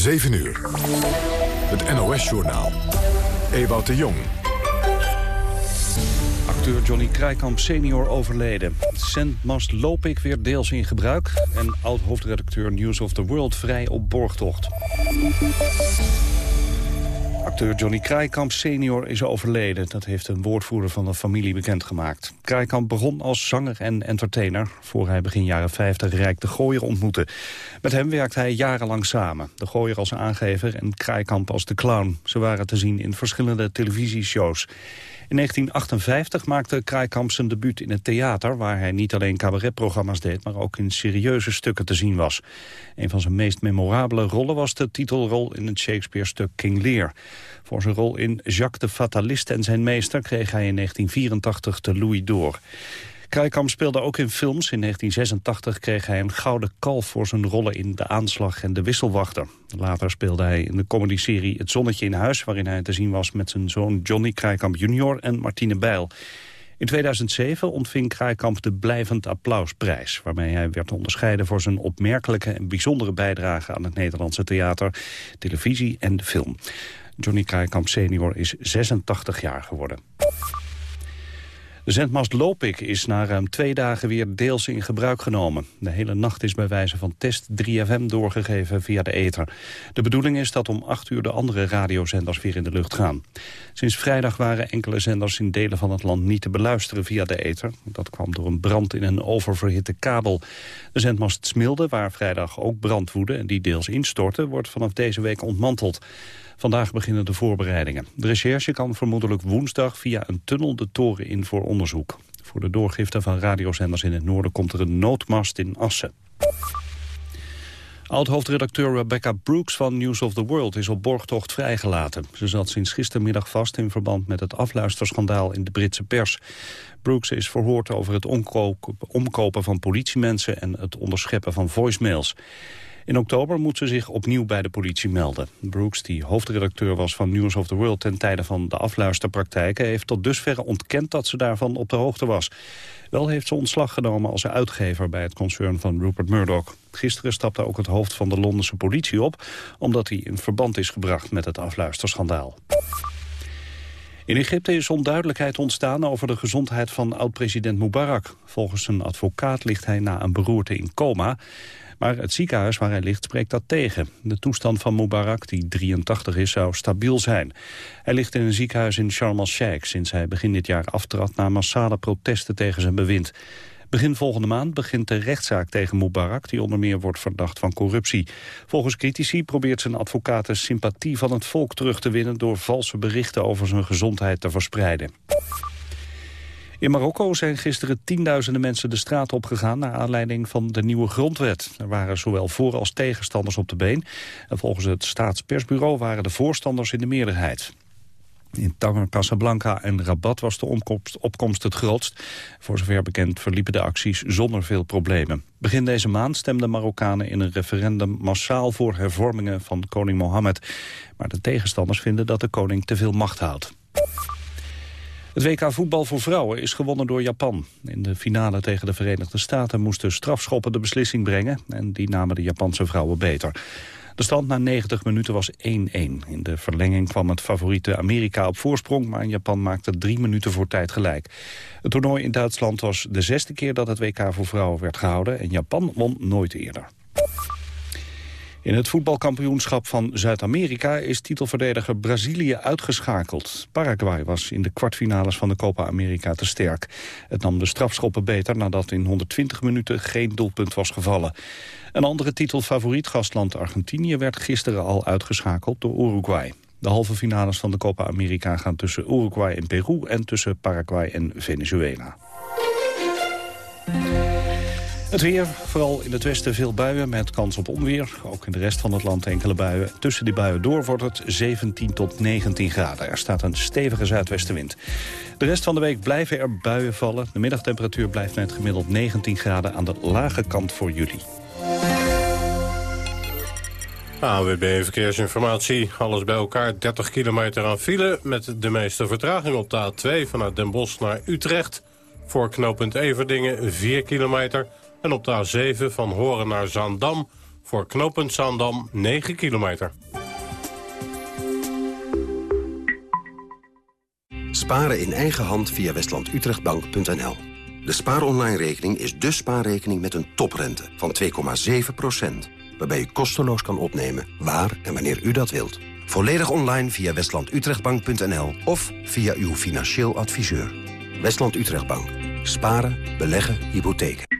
7 uur. Het NOS-journaal. Ewout de Jong. Acteur Johnny Krijkamp senior overleden. Zendmast Lopik weer deels in gebruik. En oud-hoofdredacteur News of the World vrij op borgtocht. Acteur Johnny Krijkamp senior is overleden. Dat heeft een woordvoerder van de familie bekendgemaakt. Krijkamp begon als zanger en entertainer... voor hij begin jaren 50 Rijk de Gooier ontmoette. Met hem werkte hij jarenlang samen. De Gooier als aangever en Krijkamp als de clown. Ze waren te zien in verschillende televisieshows. In 1958 maakte Kraaikamp zijn debuut in het theater... waar hij niet alleen cabaretprogramma's deed... maar ook in serieuze stukken te zien was. Een van zijn meest memorabele rollen was de titelrol... in het Shakespeare-stuk King Lear. Voor zijn rol in Jacques de Fatalist en zijn meester... kreeg hij in 1984 de Louis d'Or. Krijkamp speelde ook in films. In 1986 kreeg hij een gouden kalf voor zijn rollen in De Aanslag en De Wisselwachter. Later speelde hij in de comedyserie Het Zonnetje in Huis... waarin hij te zien was met zijn zoon Johnny Krijkamp junior en Martine Bijl. In 2007 ontving Kraaikamp de Blijvend Applausprijs... waarmee hij werd onderscheiden voor zijn opmerkelijke en bijzondere bijdrage... aan het Nederlandse theater, televisie en de film. Johnny Kraaikamp senior is 86 jaar geworden. De zendmast Lopik is na ruim twee dagen weer deels in gebruik genomen. De hele nacht is bij wijze van test 3FM doorgegeven via de ether. De bedoeling is dat om 8 uur de andere radiozenders weer in de lucht gaan. Sinds vrijdag waren enkele zenders in delen van het land niet te beluisteren via de ether. Dat kwam door een brand in een oververhitte kabel. De zendmast Smilde, waar vrijdag ook brand woedde en die deels instortte, wordt vanaf deze week ontmanteld. Vandaag beginnen de voorbereidingen. De recherche kan vermoedelijk woensdag via een tunnel de toren in voor onderzoek. Voor de doorgifte van radiozenders in het noorden komt er een noodmast in Assen. Oud-hoofdredacteur Rebecca Brooks van News of the World is op borgtocht vrijgelaten. Ze zat sinds gistermiddag vast in verband met het afluisterschandaal in de Britse pers. Brooks is verhoord over het omkopen van politiemensen en het onderscheppen van voicemails. In oktober moet ze zich opnieuw bij de politie melden. Brooks, die hoofdredacteur was van News of the World... ten tijde van de afluisterpraktijken... heeft tot dusverre ontkend dat ze daarvan op de hoogte was. Wel heeft ze ontslag genomen als uitgever bij het concern van Rupert Murdoch. Gisteren stapte ook het hoofd van de Londense politie op... omdat hij in verband is gebracht met het afluisterschandaal. In Egypte is onduidelijkheid ontstaan over de gezondheid van oud-president Mubarak. Volgens zijn advocaat ligt hij na een beroerte in coma. Maar het ziekenhuis waar hij ligt spreekt dat tegen. De toestand van Mubarak, die 83 is, zou stabiel zijn. Hij ligt in een ziekenhuis in Sharm el-Sheikh... sinds hij begin dit jaar aftrad na massale protesten tegen zijn bewind. Begin volgende maand begint de rechtszaak tegen Mubarak... die onder meer wordt verdacht van corruptie. Volgens critici probeert zijn advocaat de sympathie van het volk terug te winnen... door valse berichten over zijn gezondheid te verspreiden. In Marokko zijn gisteren tienduizenden mensen de straat opgegaan... naar aanleiding van de nieuwe grondwet. Er waren zowel voor- als tegenstanders op de been. En volgens het staatspersbureau waren de voorstanders in de meerderheid. In Tanger, Casablanca en Rabat was de opkomst, opkomst het grootst. Voor zover bekend verliepen de acties zonder veel problemen. Begin deze maand stemden Marokkanen in een referendum massaal voor hervormingen van koning Mohammed. Maar de tegenstanders vinden dat de koning te veel macht houdt. Het WK voetbal voor vrouwen is gewonnen door Japan. In de finale tegen de Verenigde Staten moesten strafschoppen de beslissing brengen... en die namen de Japanse vrouwen beter. De stand na 90 minuten was 1-1. In de verlenging kwam het favoriete Amerika op voorsprong... maar Japan maakte drie minuten voor tijd gelijk. Het toernooi in Duitsland was de zesde keer dat het WK voor vrouwen werd gehouden... en Japan won nooit eerder. In het voetbalkampioenschap van Zuid-Amerika is titelverdediger Brazilië uitgeschakeld. Paraguay was in de kwartfinales van de Copa America te sterk. Het nam de strafschoppen beter nadat in 120 minuten geen doelpunt was gevallen. Een andere titelfavoriet, gastland Argentinië, werd gisteren al uitgeschakeld door Uruguay. De halve finales van de Copa America gaan tussen Uruguay en Peru en tussen Paraguay en Venezuela. Het weer, vooral in het westen veel buien met kans op onweer. Ook in de rest van het land enkele buien. Tussen die buien door wordt het 17 tot 19 graden. Er staat een stevige zuidwestenwind. De rest van de week blijven er buien vallen. De middagtemperatuur blijft net gemiddeld 19 graden aan de lage kant voor juli. AWB Verkeersinformatie. Alles bij elkaar 30 kilometer aan file... met de meeste vertraging op de A2 vanuit Den Bosch naar Utrecht. Voor knooppunt Everdingen 4 kilometer... En op de A7 van Horen naar Zaandam Voor knooppunt Zaandam 9 kilometer. Sparen in eigen hand via westlandutrechtbank.nl. De spaaronline-rekening is de spaarrekening met een toprente van 2,7%. Waarbij u kosteloos kan opnemen waar en wanneer u dat wilt. Volledig online via westlandutrechtbank.nl of via uw financieel adviseur. Westland Utrechtbank. Sparen, beleggen, hypotheken.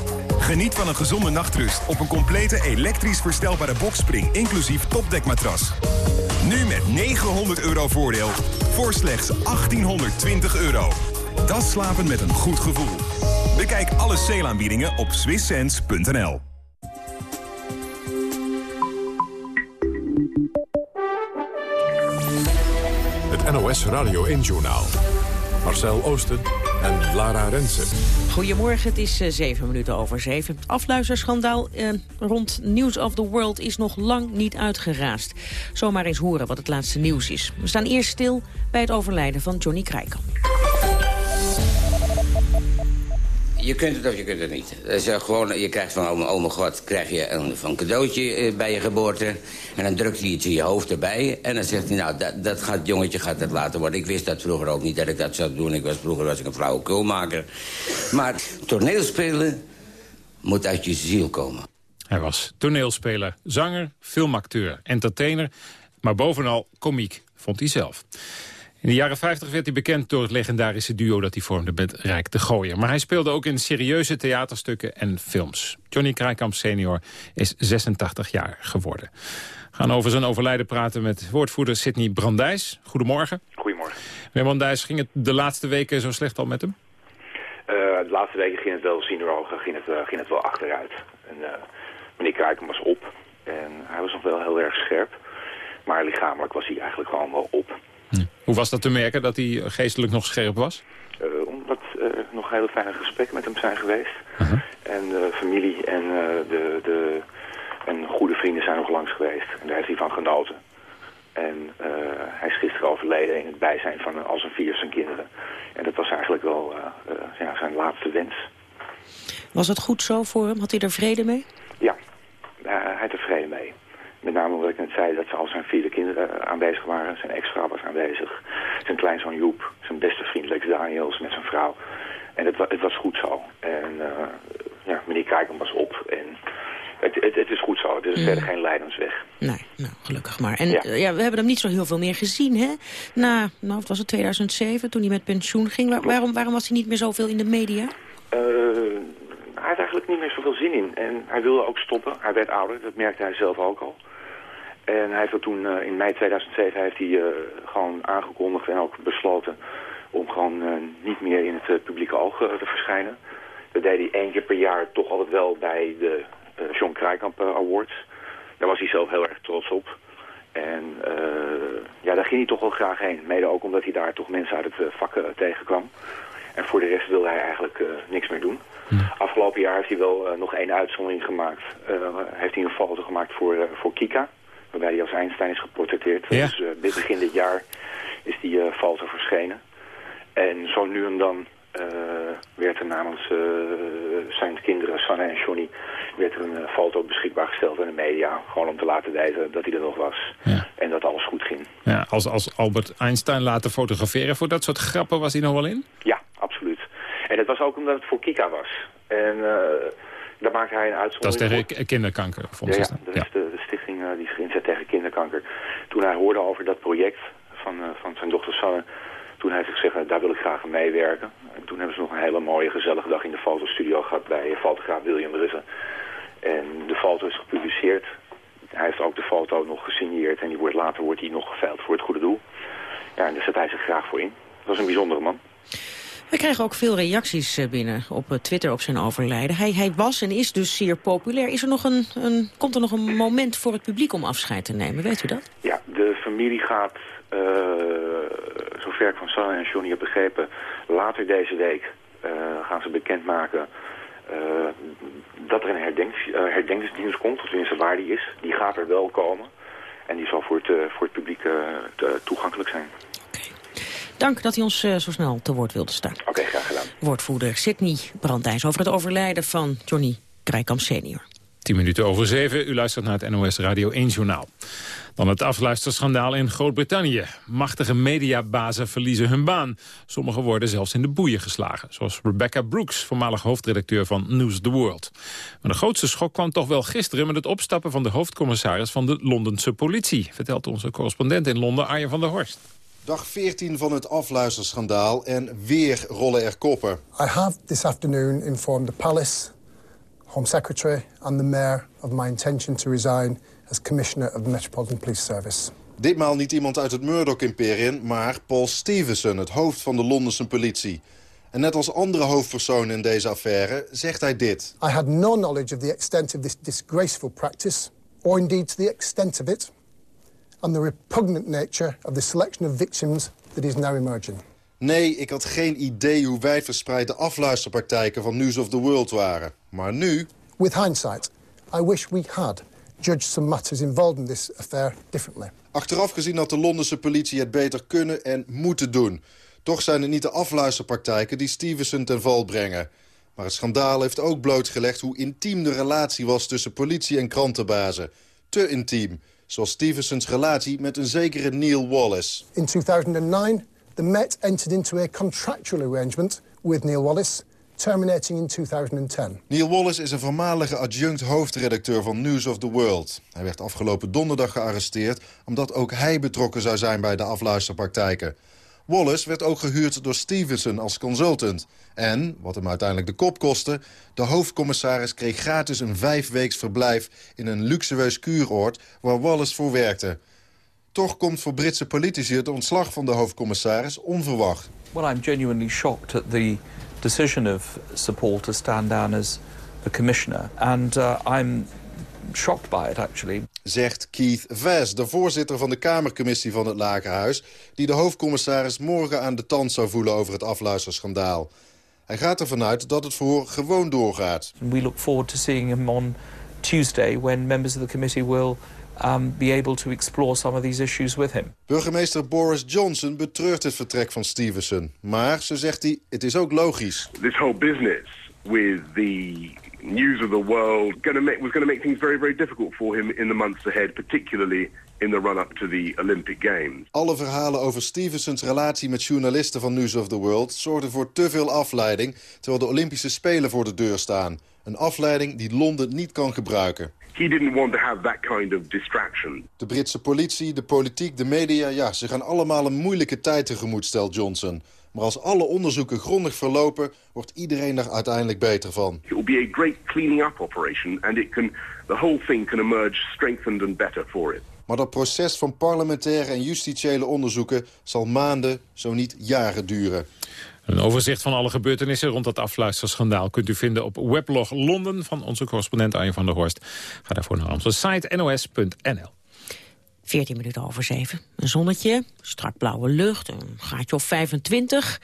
Geniet van een gezonde nachtrust op een complete elektrisch verstelbare boxspring inclusief topdekmatras. Nu met 900 euro voordeel voor slechts 1820 euro. Dat slapen met een goed gevoel. Bekijk alle sale-aanbiedingen op swisssense.nl. Het NOS Radio 1-journaal. Marcel Oosten en Lara Rensen. Goedemorgen, het is uh, zeven minuten over zeven. Het afluisterschandaal uh, rond News of the World is nog lang niet uitgeraasd. Zomaar eens horen wat het laatste nieuws is. We staan eerst stil bij het overlijden van Johnny Krijkamp. Je kunt het of je kunt het niet. Dus, gewoon, je krijgt van oma, oma God krijg je een, cadeautje uh, bij je geboorte. En dan drukt hij iets in je hoofd erbij. En dan zegt hij, nou, dat, dat gaat, jongetje gaat het later worden. Ik wist dat vroeger ook niet dat ik dat zou doen. Ik was, vroeger was ik een flauwe kulmaker. Maar toneelspelen moet uit je ziel komen. Hij was toneelspeler, zanger, filmacteur, entertainer... maar bovenal komiek, vond hij zelf. In de jaren 50 werd hij bekend door het legendarische duo dat hij vormde met Rijk de Gooier. Maar hij speelde ook in serieuze theaterstukken en films. Johnny Krijkamp senior is 86 jaar geworden. We gaan over zijn overlijden praten met woordvoerder Sidney Brandijs. Goedemorgen. Goedemorgen. Meneer Brandijs, ging het de laatste weken zo slecht al met hem? Uh, de laatste weken ging het wel, sinuogen, ging het, uh, ging het wel achteruit. En, uh, meneer Krijkamp was op en hij was nog wel heel erg scherp. Maar lichamelijk was hij eigenlijk gewoon wel op. Hm. Hoe was dat te merken, dat hij geestelijk nog scherp was? Uh, omdat uh, nog hele fijne gesprekken met hem zijn geweest. Uh -huh. En de familie en, uh, de, de, en goede vrienden zijn nog langs geweest. En daar heeft hij van genoten. En hij is gisteren overleden in het bijzijn van al zijn vier zijn kinderen. En dat was eigenlijk wel ja, zijn laatste wens. Was het goed zo voor hem? Had hij er vrede mee? Ja, hij had er vrede mee. Met name omdat ik net zei dat al zijn vierde kinderen aanwezig waren. Zijn ex-vrouw was aanwezig. Zijn kleinzoon Joep. Zijn beste vriend Lex Daniels met zijn vrouw. En het, het was goed zo. En uh, ja, meneer Kijken was op. En het, het, het, is goed zo. Het is verder geen leidensweg. Nee, nou, gelukkig maar. En ja. Uh, ja. we hebben hem niet zo heel veel meer gezien, hè? Na, nou, het was het 2007, toen hij met pensioen ging. Waar, waarom, waarom was hij niet meer zoveel in de media? Uh, hij had eigenlijk niet meer zoveel zin in. En hij wilde ook stoppen. Hij werd ouder, dat merkte hij zelf ook al. En hij heeft dat toen uh, in mei 2007 heeft hij uh, gewoon aangekondigd en ook besloten om gewoon uh, niet meer in het publieke oog te verschijnen. Dat deed hij één keer per jaar toch altijd wel bij de John Krijkamp Awards. Daar was hij zelf heel erg trots op. En ja, daar ging hij toch wel graag heen. Mede ook omdat hij daar toch mensen uit het vak tegenkwam. En voor de rest wilde hij eigenlijk niks meer doen. Ja. Afgelopen jaar heeft hij wel nog één uitzondering gemaakt. heeft hij een foto gemaakt voor, voor Kika waarbij hij als Einstein is geportretteerd. Ja. Dus uh, dit begin dit jaar is die uh, foto verschenen. En zo nu en dan uh, werd er namens zijn kinderen, Sanne en Johnny, werd er een foto beschikbaar gesteld in de media. Gewoon om te laten weten dat hij er nog was. Ja. En dat alles goed ging. Ja, als, als Albert Einstein laten fotograferen voor dat soort grappen was hij nog wel in? Ja, absoluut. En het was ook omdat het voor Kika was. En daar maakte hij een uitzondering Dat is tegen kinderkanker, volgens mij. Ja, ja, dat is de, uh, die zich inzet tegen kinderkanker. Toen hij hoorde over dat project van, uh, van zijn dochter Sanne... toen heeft hij gezegd, daar wil ik graag aan meewerken. En toen hebben ze nog een hele mooie, gezellige dag in de fotostudio gehad... bij fotograaf William Rutte. En de foto is gepubliceerd. Hij heeft ook de foto nog gesigneerd... en die wordt, later wordt die nog geveild voor het goede doel. Ja, en daar zet hij zich graag voor in. Dat was een bijzondere man. We krijgen ook veel reacties eh, binnen op eh, Twitter op zijn overlijden. Hij, hij was en is dus zeer populair. Is er nog een, komt er nog een moment voor het publiek om afscheid te nemen? Weet u dat? Ja, de familie gaat, uh, zover ik van Sarah en Johnny heb begrepen... later deze week gaan ze bekendmaken dat er een herdenkingsdienst komt. Of tenminste waar die is. Die gaat er wel komen. En die zal voor het, voor het publiek toegankelijk zijn. Dank dat hij ons uh, zo snel te woord wilde staan. Oké, graag gedaan. Woordvoerder Sidney Brandijs over het overlijden van Johnny Krijkamp senior. 10 minuten over 7. U luistert naar het NOS Radio 1 Journaal. Dan het afluisterschandaal in Groot-Brittannië. Machtige mediabazen verliezen hun baan. Sommigen worden zelfs in de boeien geslagen. Zoals Rebecca Brooks, voormalig hoofdredacteur van News the World. Maar de grootste schok kwam toch wel gisteren... met het opstappen van de hoofdcommissaris van de Londense politie. Vertelt onze correspondent in Londen, Arjen van der Horst. Dag 14 van het afluisterschandaal en weer rollen er koppen. I have this afternoon informed the palace, Home Secretary and the Mayor of my intention to resign as Commissioner of the Metropolitan Police Service. Ditmaal niet iemand uit het Murdoch-imperium, maar Paul Stevenson, het hoofd van de Londense politie. En net als andere hoofdpersonen in deze affaire zegt hij dit. I had no knowledge of the extent of this disgraceful practice, or indeed the extent of it and the repugnant nature of the selection of victims that is now emerging. Nee, ik had geen idee hoe wijdverspreid de afluisterpraktijken van News of the World waren. Maar nu... With hindsight, I wish we had judged some matters involved in this affair differently. Achteraf gezien had de Londense politie het beter kunnen en moeten doen. Toch zijn het niet de afluisterpraktijken die Stevenson ten val brengen. Maar het schandaal heeft ook blootgelegd hoe intiem de relatie was tussen politie en krantenbazen. Te intiem zoals Stevenson's relatie met een zekere Neil Wallace. In 2009, the Met entered into a contractual arrangement with Neil Wallace terminating in 2010. Neil Wallace is een voormalige adjunct hoofdredacteur van News of the World. Hij werd afgelopen donderdag gearresteerd... omdat ook hij betrokken zou zijn bij de afluisterpraktijken. Wallace werd ook gehuurd door Stevenson als consultant. En, wat hem uiteindelijk de kop kostte... de hoofdcommissaris kreeg gratis een vijfweeks verblijf... in een luxueus kuuroord waar Wallace voor werkte. Toch komt voor Britse politici het ontslag van de hoofdcommissaris onverwacht. Well, I'm genuinely shocked at the decision of Paul to stand down as a commissioner. And uh, I'm shocked by it, actually. Zegt Keith Vaz, de voorzitter van de Kamercommissie van het Lagerhuis... die de hoofdcommissaris morgen aan de tand zou voelen over het afluisterschandaal. Hij gaat ervan uit dat het verhoor gewoon doorgaat. We look forward to seeing him on Tuesday... when members of the committee will um, be able to explore some of these issues with him. Burgemeester Boris Johnson betreurt het vertrek van Stevenson. Maar, zo zegt hij, het is ook logisch. This whole business with the news of the world make, was going to make things very, very difficult for him in the months ahead, particularly in the run-up to the Olympic Games. Alle verhalen over Stevensons relatie met journalisten van News of the World zorgden voor te veel afleiding, terwijl de Olympische Spelen voor de deur staan. Een afleiding die Londen niet kan gebruiken. He didn't want to have that kind of distraction. De Britse politie, de politiek, de media, ja, ze gaan allemaal een moeilijke tijd tegemoet, stelt Johnson. Maar als alle onderzoeken grondig verlopen, wordt iedereen er uiteindelijk beter van. It will be a great cleaning up operation and it can, the whole thing can emerge strengthened and better for it. Maar dat proces van parlementaire en justitiële onderzoeken zal maanden, zo niet jaren duren. Een overzicht van alle gebeurtenissen rond dat afluisterschandaal... kunt u vinden op weblog Londen van onze correspondent Arjen van der Horst. Ga daarvoor naar onze site nos.nl. 14 minuten over 7. Een zonnetje, strak blauwe lucht, een gaatje of 25.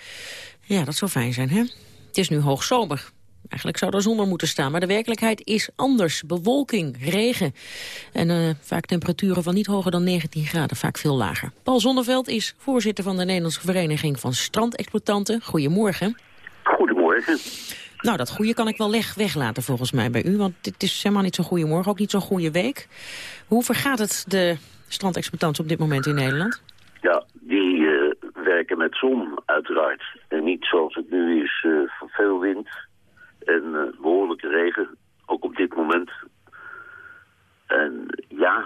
Ja, dat zou fijn zijn, hè? Het is nu hoogzomer. Eigenlijk zou er zon moeten staan, maar de werkelijkheid is anders. Bewolking, regen en uh, vaak temperaturen van niet hoger dan 19 graden, vaak veel lager. Paul Zonneveld is voorzitter van de Nederlandse Vereniging van Strandexploitanten. Goedemorgen. Goedemorgen. Nou, dat goede kan ik wel weg, weglaten volgens mij bij u, want dit is helemaal niet zo'n goede morgen, ook niet zo'n goede week. Hoe vergaat het de strandexploitanten op dit moment in Nederland? Ja, die uh, werken met zon uiteraard. En niet zoals het nu is, uh, veel wind en uh, behoorlijke regen. Ook op dit moment. En ja,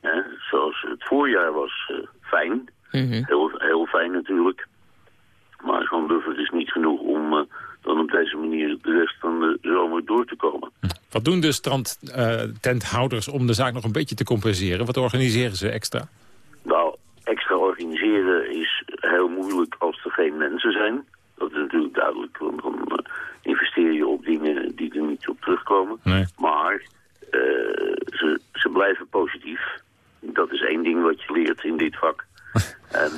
hè, zoals het voorjaar was fijn. Mm -hmm. heel, heel fijn natuurlijk. Maar zo'n buffer is niet genoeg om dan op deze manier de rest van de zomer door te komen. Wat doen de strandtenthouders om de zaak nog een beetje te compenseren? Wat organiseren ze extra? Nou, extra organiseren is heel moeilijk als er geen mensen zijn. Dat is natuurlijk duidelijk, want dan eh, investeer je op dingen die er niet op terugkomen. Nee. Maar eh, ze, ze blijven positief. Dat is één ding wat je leert in dit vak. en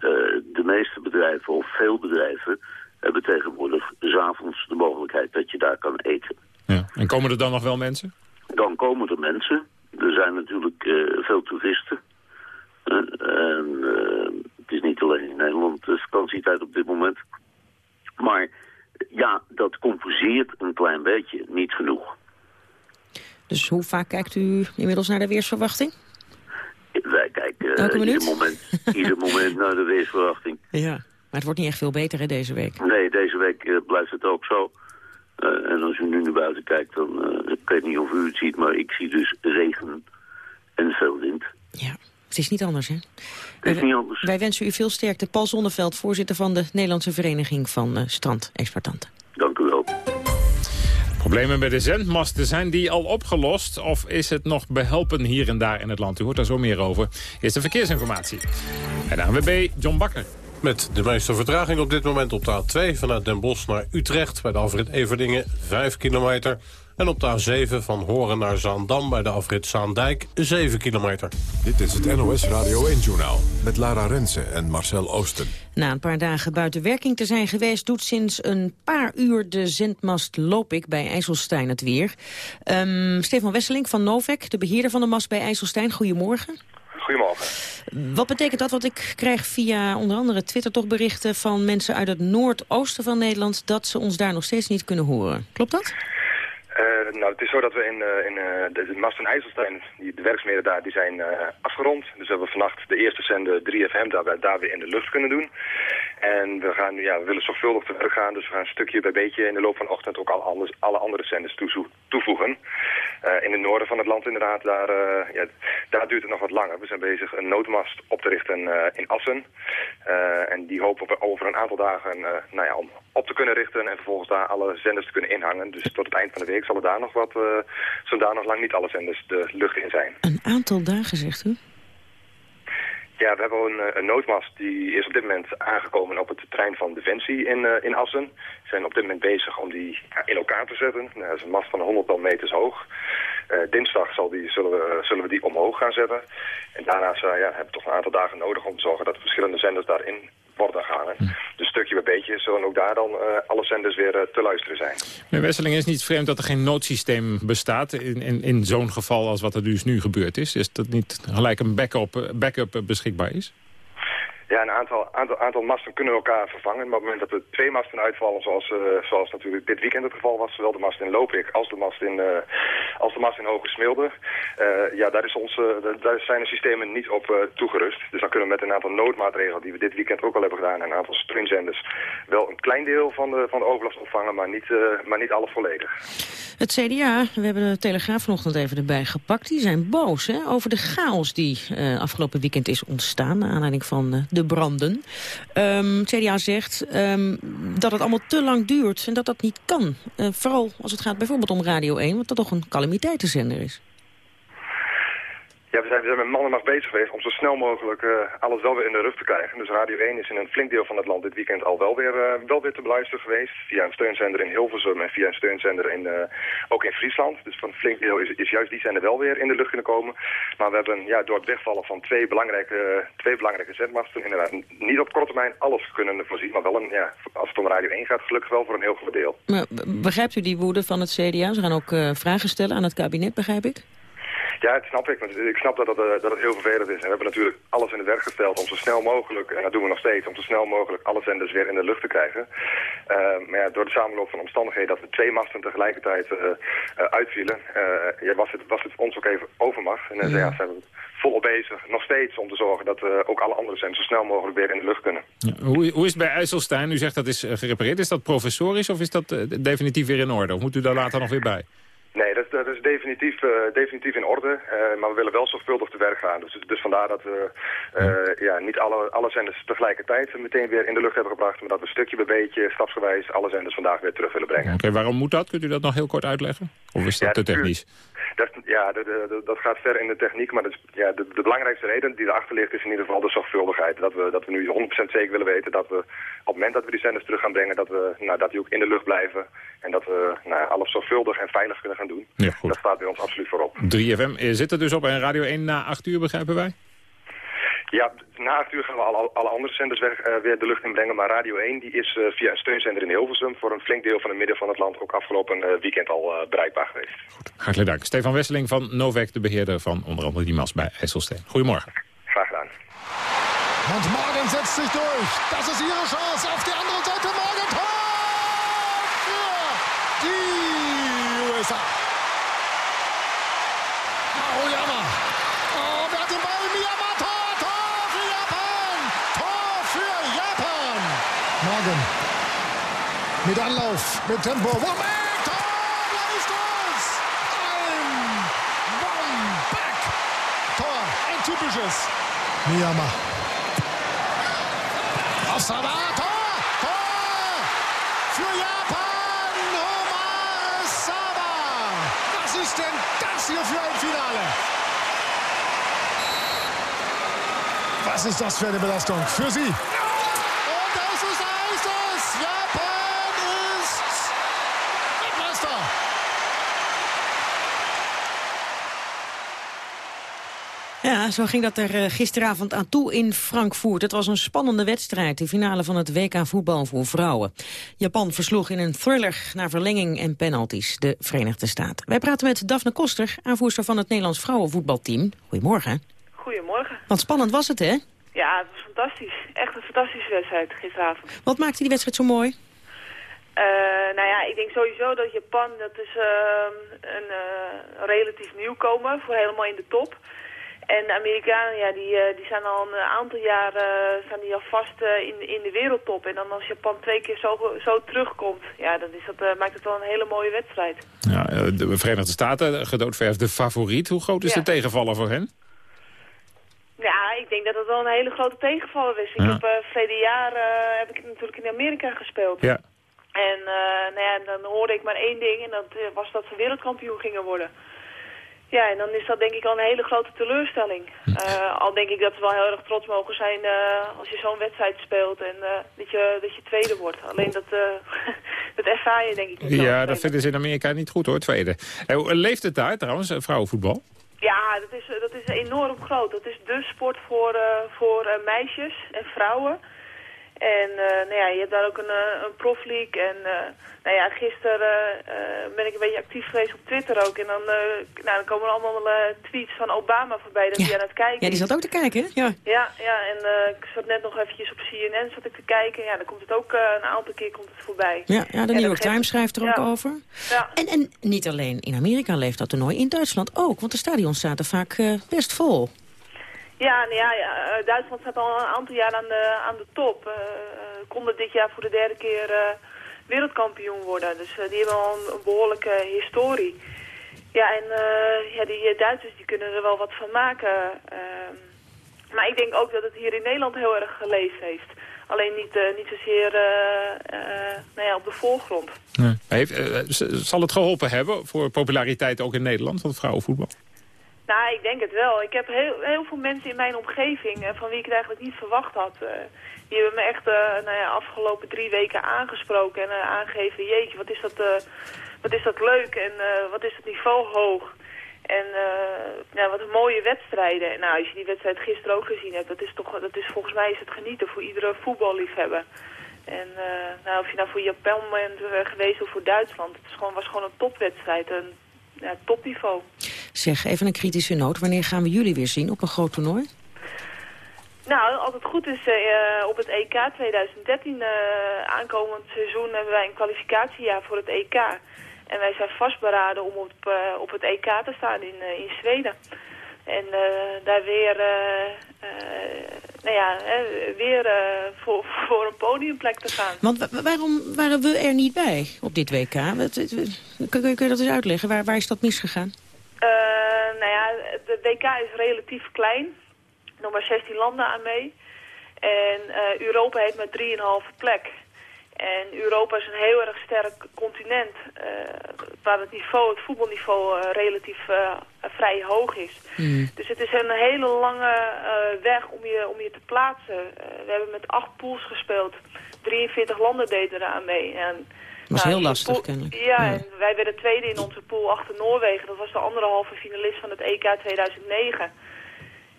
eh, de meeste bedrijven, of veel bedrijven, hebben tegenwoordig s'avonds de mogelijkheid dat je daar kan eten. Ja. En komen er dan nog wel mensen? Dan komen er mensen. Er zijn natuurlijk eh, veel toeristen. Eh, en eh, het is niet alleen in Nederland de vakantietijd op dit moment. Maar ja, dat compenseert een klein beetje, niet genoeg. Dus hoe vaak kijkt u inmiddels naar de weersverwachting? Wij kijken eh, ieder, moment, ieder moment naar de weersverwachting. Ja. Maar het wordt niet echt veel beter hè, deze week. Nee, deze week eh, blijft het ook zo. Eh, en als u nu naar buiten kijkt, dan... eh, ik weet niet of u het ziet, maar ik zie dus regen en veel wind. Het is niet anders, hè? Het is niet anders. Wij wensen u veel sterkte. Paul Zonneveld, voorzitter van de Nederlandse Vereniging van eh, Strandexploitanten. Dank u wel. Problemen met de zendmasten, zijn die al opgelost? Of is het nog behelpen hier en daar in het land? U hoort daar zo meer over. Eerst de verkeersinformatie. En de ANWB, John Bakker. Met de meeste vertraging op dit moment op de A2 vanuit Den Bosch naar Utrecht... bij de afrit Everdingen, 5 kilometer. En op de A7 van Horen naar Zaandam bij de afrit Zaandijk, 7 kilometer. Dit is het NOS Radio 1-journaal met Lara Rensen en Marcel Oosten. Na een paar dagen buiten werking te zijn geweest... doet sinds een paar uur de zendmast Lopik bij IJsselstein het weer. Ehm, Stefan Wesseling van Novek, de beheerder van de mast bij IJsselstein. Goedemorgen. Goedemorgen. Wat betekent dat? Want ik krijg via onder andere Twitter toch berichten van mensen uit het noordoosten van Nederland... dat ze ons daar nog steeds niet kunnen horen. Klopt dat? Eh, nou, het is zo dat we in, eh, in eh, de, mast in IJsselstein, die, de werkzaamheden daar, die zijn afgerond. Dus we hebben vannacht de eerste zender 3FM daar, daar weer in de lucht kunnen doen. En we, gaan, ja, we willen zorgvuldig te gaan, dus we gaan stukje bij beetje in de loop van de ochtend ook alle, anders, alle andere zenders toevoegen. Eh, in het noorden van het land inderdaad, daar, eh, ja, daar duurt het nog wat langer. We zijn bezig een noodmast op te richten eh, in Assen. En die hopen we over een aantal dagen nou ja, om op te kunnen richten en vervolgens daar alle zenders te kunnen inhangen. Dus tot het eind van de week zullen daar nog wat, zullen daar nog lang niet alle zenders de lucht in zijn. Een aantal dagen, zegt u? Ja, we hebben een, eh, een noodmast die is op dit moment aangekomen op het terrein van Defensie in, uh, in Assen. We zijn op dit moment bezig om die in elkaar te zetten. Nou, dat is een mast van 100 meters hoog. Uh, dinsdag zal die, zullen, we, zullen we die omhoog gaan zetten. En daarnaast uh, ja, hebben we toch een aantal dagen nodig om te zorgen dat verschillende zenders daarin worden gaan. Dus stukje bij beetje zullen ook daar dan uh, alle zenders weer uh, te luisteren zijn. Meneer Wesseling, is niet vreemd dat er geen noodsysteem bestaat in, in, in zo'n geval als wat er dus nu gebeurd is? Is dat niet gelijk een backup, backup beschikbaar is? Ja, een aantal, aantal, aantal masten kunnen elkaar vervangen. Maar op het moment dat er twee masten uitvallen, zoals, uh, zoals natuurlijk dit weekend het geval was, zowel de mast in Lopik als de mast in, uh, als de mast in Hoge Smilde, uh, ja, daar, is ons, daar zijn de systemen niet op toegerust. Dus dan kunnen we met een aantal noodmaatregelen die we dit weekend ook al hebben gedaan, en een aantal streamzenders, wel een klein deel van de, van de overlast opvangen, maar niet, maar niet alles volledig. Het CDA, we hebben de Telegraaf vanochtend even erbij gepakt, die zijn boos hè, over de chaos die afgelopen weekend is ontstaan, naar aanleiding van de branden. Um, CDA zegt um, dat het allemaal te lang duurt en dat dat niet kan. Uh, vooral als het gaat bijvoorbeeld om Radio 1, wat dat toch een calamiteitenzender is. Ja, we zijn, we zijn met man en macht bezig geweest om zo snel mogelijk uh, alles wel weer in de rug te krijgen. Dus Radio 1 is in een flink deel van het land dit weekend al wel weer, uh, wel weer te beluisteren geweest. Via een steunzender in Hilversum en via een steunzender in, uh, ook in Friesland. Dus van een flink deel is, is juist die zender wel weer in de lucht kunnen komen. Maar we hebben ja, door het wegvallen van twee belangrijke, twee belangrijke zendmasten inderdaad niet op korte termijn alles kunnen voorzien. Maar wel een, ja, als het om Radio 1 gaat, gelukkig wel voor een heel groot deel. Maar begrijpt u die woede van het CDA? Ze gaan ook vragen stellen aan het kabinet, begrijp ik? Ja, dat snap ik. Want ik snap dat het, uh, dat het heel vervelend is. En we hebben natuurlijk alles in het werk gesteld om zo snel mogelijk, en dat doen we nog steeds, om zo snel mogelijk alle zenders weer in de lucht te krijgen. Uh, maar ja, door de samenloop van omstandigheden dat we twee masten tegelijkertijd uh, uitvielen, ja, was, het, was het ons ook even overmacht. En ja. ja, zijn we volop bezig, nog steeds, om te zorgen dat ook alle andere zenders zo snel mogelijk weer in de lucht kunnen. Ja, hoe, hoe is het bij IJsselstein? U zegt dat is gerepareerd. Is dat professorisch of is dat definitief weer in orde? Of moet u daar later nog weer bij? Nee, dat, dat is definitief, uh, definitief in orde. Uh, maar we willen wel zorgvuldig te werk gaan. Dus, dus vandaar dat we uh, ja, niet alle, alle zenders tegelijkertijd meteen weer in de lucht hebben gebracht. Maar dat we stukje bij beetje, stapsgewijs, alle zenders vandaag weer terug willen brengen. Oké, okay, waarom moet dat? Kunt u dat nog heel kort uitleggen? Of is dat ja, te technisch? Dat, ja, de, de, dat gaat ver in de techniek, maar ja, de, de, belangrijkste reden die erachter ligt is in ieder geval de zorgvuldigheid. Dat we, dat we nu 100% zeker willen weten dat we op het moment dat we die zenders terug gaan brengen, dat, we, nou, dat die ook in de lucht blijven. En dat we nou, alles zorgvuldig en veilig kunnen gaan doen. Ja, dat staat bij ons absoluut voorop. 3FM zit er dus op en Radio 1 na 8 uur, begrijpen wij? Ja, na 8 uur gaan we alle, alle andere zenders weg, uh, weer de lucht inbrengen. Maar Radio 1 die is uh, via een steuncenter in Hilversum... voor een flink deel van het midden van het land ook afgelopen uh, weekend al bereikbaar geweest. Goed, hartelijk dank. Stefan Wesseling van Novek, de beheerder van onder andere die mas bij IJsselstein. Goedemorgen. Graag gedaan. Want Morgan setzt zich durch. Das ist ihre Chance. Auf die Mit Anlauf, mit Tempo. Moment. Tor, es. Ein One-Back. Tor, ein typisches. Miyama. Auf Saba. Tor! Tor! Für Japan! Omar Saba! Was ist denn das hier für ein Finale? Was ist das für eine Belastung für Sie? Ja, zo ging dat er uh, gisteravond aan toe in Frankfurt. Het was een spannende wedstrijd, de finale van het WK voetbal voor vrouwen. Japan versloeg in een thriller naar verlenging en penalties de Verenigde Staten. Wij praten met Daphne Koster, aanvoerster van het Nederlands vrouwenvoetbalteam. Goedemorgen. Goedemorgen. Want spannend was het, hè? Ja, het was fantastisch. Echt een fantastische wedstrijd gisteravond. Wat maakte die wedstrijd zo mooi? Uh, nou ja, ik denk sowieso dat Japan, dat is uh, een uh, relatief nieuwkomer voor helemaal in de top. En de Amerikanen, ja, die, uh, die zijn al een aantal jaren zijn die al vast uh, in, in de wereldtop. En dan als Japan twee keer zo, zo terugkomt, ja, dan is dat, maakt het wel een hele mooie wedstrijd. Ja, de Verenigde Staten, gedoodverfde favoriet. Hoe groot is ja. de tegenvaller voor hen? Ja, ik denk dat het wel een hele grote tegenvaller is. Ik Ja. heb uh, verleden jaar uh, heb ik natuurlijk in Amerika gespeeld. Ja. En uh, nou ja, dan hoorde ik maar één ding en dat was dat ze wereldkampioen gingen worden. Ja, en dan is dat denk ik al een hele grote teleurstelling. Uh, al denk ik dat we wel heel erg trots mogen zijn uh, als je zo'n wedstrijd speelt en uh, dat, je, dat je tweede wordt. Alleen dat, dat ervaar je denk ik niet. Ja, dat vinden ze in Amerika niet goed hoor, tweede. Leeft het daar trouwens, vrouwenvoetbal? Ja, dat is, dat is enorm groot. Dat is de sport voor, voor meisjes en vrouwen. En uh, nou ja, je hebt daar ook een, een profleague. En uh, nou ja, gisteren uh, ben ik een beetje actief geweest op Twitter ook. En dan, nou, dan komen er allemaal tweets van Obama voorbij dat ja. hij aan het kijken Ja, die zat ook te kijken, hè? Ja, ja, ja en ik zat net nog eventjes op CNN zat ik te kijken. Ja, dan komt het ook een aantal keer komt het voorbij. Ja, ja de New York Times schrijft er ook over. Ja. En, en niet alleen in Amerika leeft dat toernooi, in Duitsland ook. Want de stadions zaten vaak best vol. Ja, nou ja, ja, Duitsland staat al een aantal jaar aan de, aan de top. Uh, konden dit jaar voor de derde keer wereldkampioen worden. Dus die hebben al een, behoorlijke historie. Ja, en ja, die Duitsers die kunnen er wel wat van maken. Ehm, maar ik denk ook dat het hier in Nederland heel erg geleefd heeft. Alleen niet, niet zozeer nou ja, op de voorgrond. Nee. Heeft, zal het geholpen hebben voor populariteit ook in Nederland van vrouwenvoetbal? Nou, ik denk het wel. Ik heb heel, heel veel mensen in mijn omgeving, uh, van wie ik het eigenlijk niet verwacht had. Uh, die hebben me echt uh, nou ja, afgelopen drie weken aangesproken en aangegeven... jeetje, wat is dat, wat is dat leuk en wat is het niveau hoog. En nou, wat een mooie wedstrijden. En nou, als je die wedstrijd gisteren ook gezien hebt, dat is, toch, dat is volgens mij is het genieten voor iedere voetballiefhebber. En nou, of je nou voor Japan bent geweest of voor Duitsland, het is gewoon, was gewoon een topwedstrijd. Ja, topniveau. Zeg, even een kritische noot. Wanneer gaan we jullie weer zien op een groot toernooi? Nou, als het goed is, uh, op het EK 2013 uh, aankomend seizoen hebben wij een kwalificatiejaar voor het EK. En wij zijn vastberaden om op, uh, op het EK te staan in, in Zweden. En daar weer, nou ja, weer voor, voor een podiumplek te gaan. Want waarom waren we er niet bij op dit WK? Kun je dat eens uitleggen? Waar, waar is dat misgegaan? Nou ja, de WK is relatief klein. Nog maar 16 landen aan mee. En Europa heeft maar 3,5 plek. En Europa is een heel erg sterk continent, uh, waar het niveau, het voetbalniveau uh, relatief uh, vrij hoog is. Hmm. Dus het is een hele lange weg om je, om je te plaatsen. we hebben met acht pools gespeeld. 43 landen deden eraan mee. En, dat was nou, heel lastig, pool, kennelijk. Ja, en wij werden tweede in onze pool achter Noorwegen. Dat was de andere halve finalist van het EK 2009.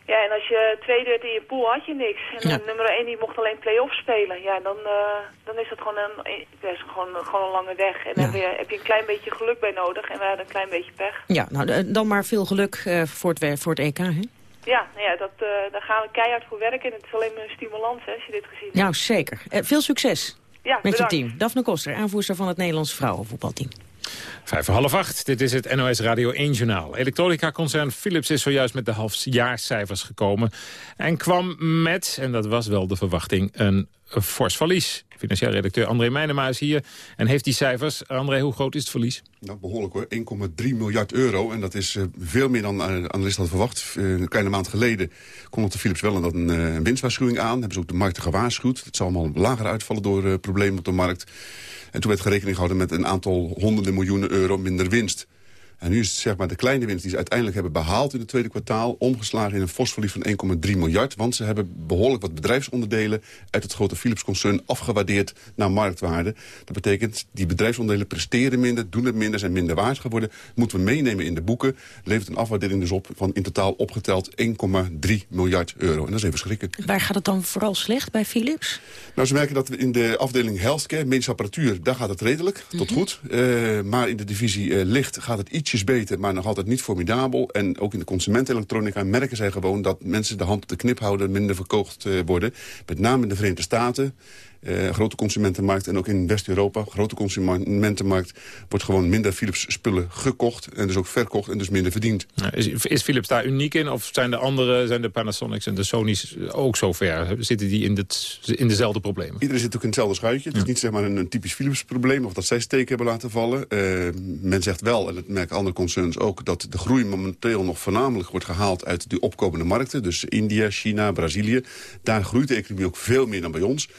Ja, en als je tweede werd in je pool had je niks. En Ja. nummer 1 die mocht alleen play-off spelen. Ja, dan, eh, dan is dat gewoon een, ja, is gewoon, gewoon een lange weg. En dan heb, je, heb je een klein beetje geluk bij nodig. En we hadden een klein beetje pech. Ja, nou, eh, dan maar veel geluk eh, voor, het, voor het EK, hè? Ja, nou ja dat, eh, daar gaan we keihard voor werken. En het is alleen maar een stimulans hè, als je dit gezien hebt. Nou, zeker. Veel succes Ja, met je team. Daphne Koster, aanvoerster van het Nederlands vrouwenvoetbalteam. Vijf voor half acht, dit is het NOS Radio 1 Journaal. Elektronica-concern Philips is zojuist met de halfjaarscijfers gekomen... en kwam met, en dat was wel de verwachting, een fors verlies. Financieel redacteur André Meijnema is hier en heeft die cijfers. André, hoe groot is het verlies? Nou, behoorlijk hoor. 1,3 miljard euro. En dat is eh, veel meer dan uh, analisten hadden verwacht. Eh, een kleine maand geleden kondigde Philips wel een, een, een winstwaarschuwing aan. Hebben ze ook de markten gewaarschuwd. Het zal allemaal lager uitvallen door uh, problemen op de markt. En toen werd rekening gehouden met een aantal honderden miljoenen euro minder winst. En nu is het zeg maar de kleine winst die ze uiteindelijk hebben behaald in het tweede kwartaal... omgeslagen in een fors verlies van 1,3 miljard. Want ze hebben behoorlijk wat bedrijfsonderdelen uit het grote Philips-concern afgewaardeerd naar marktwaarde. Dat betekent, die bedrijfsonderdelen presteren minder, doen het minder, zijn minder waard geworden. Moeten we meenemen in de boeken. Levert een afwaardering dus op van in totaal opgeteld 1,3 miljard euro. En dat is even schrikken. Waar gaat het dan vooral slecht bij Philips? Nou, ze merken dat we in de afdeling healthcare, medische apparatuur, daar gaat het redelijk, tot Mhm. goed. Uh, maar in de divisie uh, licht gaat het beter, maar nog altijd niet formidabel. En ook in de consumentenelektronica merken zij gewoon dat mensen de hand op de knip houden, minder verkocht uh, worden. Met name in de Verenigde Staten. Uh, grote consumentenmarkt en ook in West-Europa, grote consumentenmarkt, wordt gewoon minder Philips spullen gekocht en dus ook verkocht en dus minder verdiend. Nou, is, is Philips daar uniek in of zijn de andere, zijn de Panasonics en de Sony's ook zover? Zitten die in, dit, in dezelfde problemen? Iedereen zit ook in hetzelfde schuitje. Het is niet zeg maar een, een typisch Philips probleem of dat zij steken hebben laten vallen. Uh, men zegt wel, en dat merken andere concerns ook, dat de groei momenteel nog voornamelijk wordt gehaald uit de opkomende markten. Dus India, China, Brazilië. Daar groeit de economie ook veel meer dan bij ons.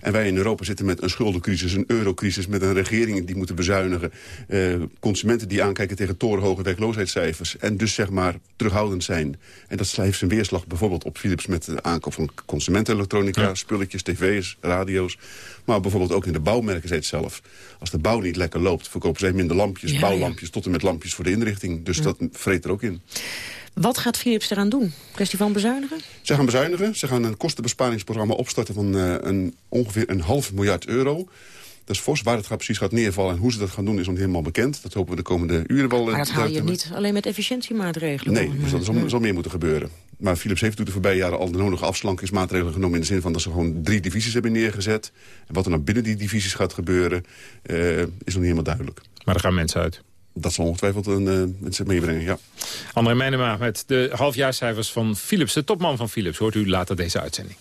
En wij in Europa zitten met een schuldencrisis, een eurocrisis... met een regering die moeten bezuinigen. Uh, consumenten die aankijken tegen torenhoge werkloosheidscijfers. En dus zeg maar terughoudend zijn. En dat heeft zijn weerslag bijvoorbeeld op Philips... met de aankoop van consumentenelektronica, ja. spulletjes, tv's, radio's. Maar bijvoorbeeld ook in de bouw merken zij het zelf. Als de bouw niet lekker loopt, verkopen zij minder lampjes, ja, bouwlampjes... Ja. tot en met lampjes voor de inrichting. Dus dat vreet er ook in. Wat gaat Philips eraan doen? Kwestie van bezuinigen? Ze gaan bezuinigen. Ze gaan een kostenbesparingsprogramma opstarten van uh, een, ongeveer een half miljard euro. Dat is fors. Waar het gaat, precies gaat neervallen en hoe ze dat gaan doen is nog niet helemaal bekend. Dat hopen we de komende uren wel. Maar dat haal je niet alleen met efficiëntiemaatregelen? Nee, dus dat zal, zal meer moeten gebeuren. Maar Philips heeft de voorbije jaren al de nodige afslankingsmaatregelen genomen... in de zin van dat ze gewoon drie divisies hebben neergezet. En wat er nou binnen die divisies gaat gebeuren, uh, is nog niet helemaal duidelijk. Maar er gaan mensen uit. Dat zal ongetwijfeld een, uh, mensen meebrengen, ja. André Meijnema met de halfjaarscijfers van Philips. De topman van Philips hoort u later deze uitzending.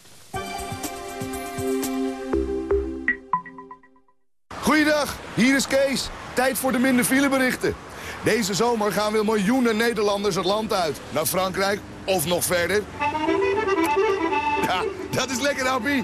Goeiedag, hier is Kees. Tijd voor de minder fileberichten. Deze zomer gaan weer miljoenen Nederlanders het land uit. Naar Frankrijk of nog verder. Ja, dat is lekker, Appie.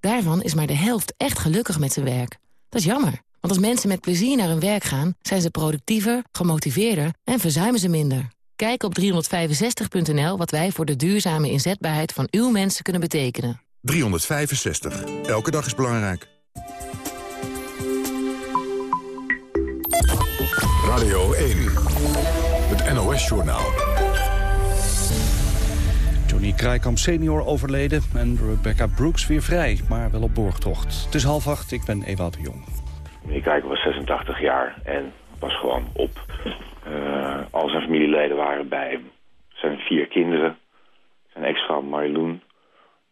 Daarvan is maar de helft echt gelukkig met zijn werk. Dat is jammer, want als mensen met plezier naar hun werk gaan... zijn ze productiever, gemotiveerder en verzuimen ze minder. Kijk op 365.nl wat wij voor de duurzame inzetbaarheid van uw mensen kunnen betekenen. 365. Elke dag is belangrijk. Radio 1. Het NOS-journaal. Johnny Krijkamp senior overleden en Rebecca Brooks weer vrij, maar wel op borgtocht. Het is half acht, ik ben Ewout de Jong. Meneer Krijkamp was 86 jaar en was gewoon op. Uh, al zijn familieleden waren bij hem. Zijn vier kinderen, zijn ex-vrouw Mariloen...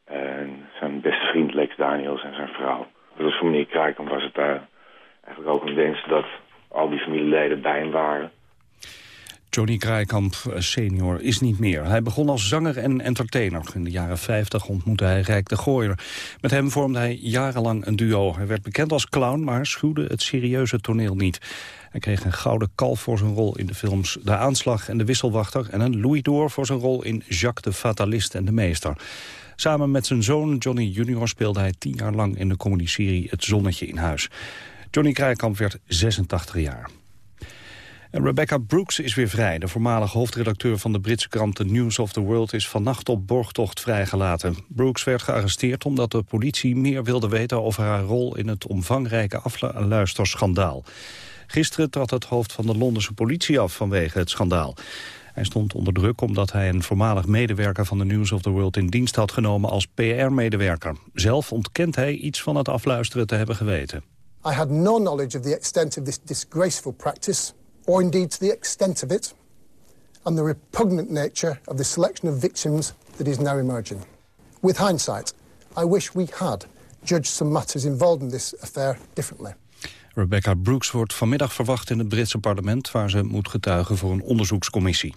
en zijn beste vriend Lex Daniels en zijn vrouw. Dus voor meneer Krijkamp was het daar eigenlijk ook een wens dat al die familieleden bij hem waren. Johnny Kraaikamp eh, senior is niet meer. Hij begon als zanger en entertainer. In de jaren 50 ontmoette hij Rijk de Gooier. Met hem vormde hij jarenlang een duo. Hij werd bekend als clown, maar schuwde het serieuze toneel niet. Hij kreeg een gouden kalf voor zijn rol in de films De Aanslag en De Wisselwachter... en een Louis d'Or voor zijn rol in Jacques de Fatalist en de Meester. Samen met zijn zoon Johnny Junior speelde hij tien jaar lang in de comedyserie Het Zonnetje in Huis. Johnny Kraaikamp werd 86 jaar. Rebecca Brooks is weer vrij. De voormalige hoofdredacteur van de Britse krant The News of the World is vannacht op borgtocht vrijgelaten. Brooks werd gearresteerd omdat de politie meer wilde weten over haar rol in het omvangrijke afluisterschandaal. Gisteren trad het hoofd van de Londense politie af vanwege het schandaal. Hij stond onder druk omdat hij een voormalig medewerker van de News of the World in dienst had genomen als PR-medewerker. Zelf ontkent hij iets van het afluisteren te hebben geweten. I had no knowledge of the extent of this disgraceful practice or indeed to the extent of it, and the repugnant nature of the selection of victims that is now emerging. With hindsight, I wish we had judged some matters involved in this affair differently. Rebecca Brooks wordt vanmiddag verwacht in het Britse parlement... waar ze moet getuigen voor een onderzoekscommissie.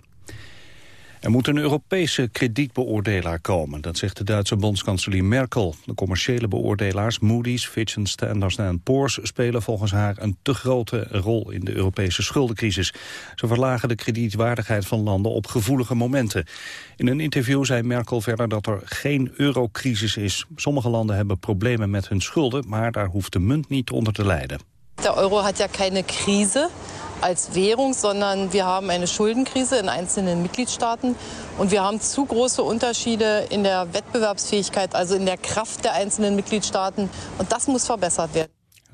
Er moet een Europese kredietbeoordelaar komen, dat zegt de Duitse bondskanselier Merkel. De commerciële beoordelaars Moody's, Fitch en Standard Poor's spelen volgens haar een te grote rol in de Europese schuldencrisis. Ze verlagen de kredietwaardigheid van landen op gevoelige momenten. In een interview zei Merkel verder dat er geen eurocrisis is. Sommige landen hebben problemen met hun schulden, maar daar hoeft de munt niet onder te lijden. De euro had ja keine Krise als Währung, sondern wir haben eine Schuldenkrise in einzelnen Mitgliedstaaten und wir haben zu große Unterschiede in der Wettbewerbsfähigkeit, also in der Kraft der einzelnen Mitgliedstaaten und das muss verbessert werden.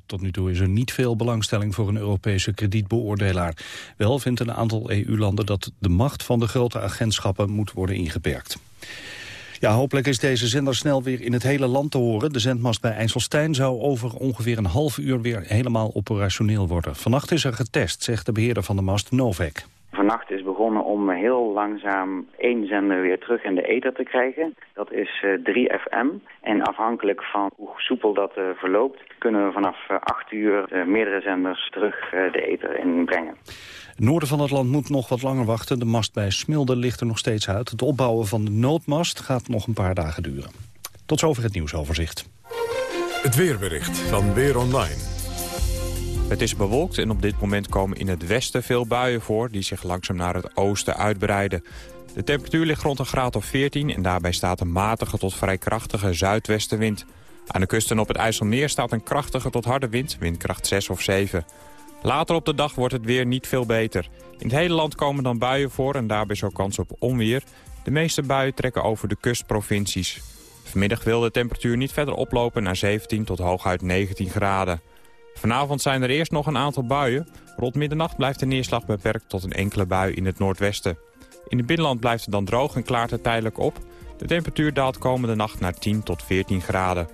Tot nu toe is er niet veel belangstelling voor een Europese kredietbeoordelaar. Wel vindt een aantal EU-landen dat de macht van de grote agentschappen moet worden ingeperkt. Ja, hopelijk is deze zender snel weer in het hele land te horen. De zendmast bij IJsselstein zou over ongeveer een half uur weer helemaal operationeel worden. Vannacht is er getest, zegt de beheerder van de mast Novek. Vannacht is begonnen om heel langzaam één zender weer terug in de ether te krijgen. Dat is 3FM. Eh, en afhankelijk van hoe soepel dat uh, verloopt... kunnen we vanaf 8 eh, uur meerdere zenders terug de ether inbrengen. Het noorden van het land moet nog wat langer wachten. De mast bij Smilde ligt er nog steeds uit. Het opbouwen van de noodmast gaat nog een paar dagen duren. Tot zover het nieuwsoverzicht. Het weerbericht van Weer Online. Het is bewolkt en op dit moment komen in het westen veel buien voor... die zich langzaam naar het oosten uitbreiden. De temperatuur ligt rond een graad of 14 en daarbij staat een matige tot vrij krachtige zuidwestenwind. Aan de kust en op het IJsselmeer staat een krachtige tot harde wind, windkracht 6 of 7. Later op de dag wordt het weer niet veel beter. In het hele land komen dan buien voor en daarbij zo kans op onweer. De meeste buien trekken over de kustprovincies. Vanmiddag wil de temperatuur niet verder oplopen naar 17 tot hooguit 19 graden. Vanavond zijn er eerst nog een aantal buien. Rond middernacht blijft de neerslag beperkt tot een enkele bui in het noordwesten. In het binnenland blijft het dan droog en klaart het tijdelijk op. De temperatuur daalt komende nacht naar 10 tot 14 graden.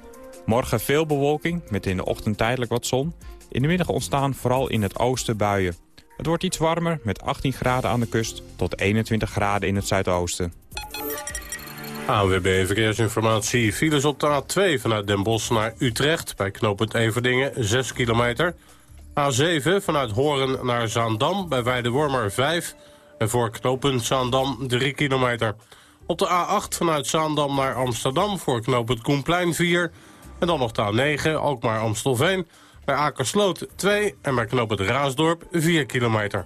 Morgen veel bewolking, met in de ochtend tijdelijk wat zon. In de middag ontstaan vooral in het oosten buien. Het wordt iets warmer met 18 graden aan de kust tot 21 graden in het zuidoosten. ANWB Verkeersinformatie. Files op de A2 vanuit Den Bosch naar Utrecht... bij knooppunt Everdingen, 6 kilometer. A7 vanuit Horen naar Zaandam bij Weidewormer 5... en voor knooppunt Zaandam 3 kilometer. Op de A8 vanuit Zaandam naar Amsterdam voor knooppunt Koenplein 4... en dan nog de A9, ook maar Amstelveen... Bij Akersloot 2 en bij Knoop het Raasdorp 4 kilometer.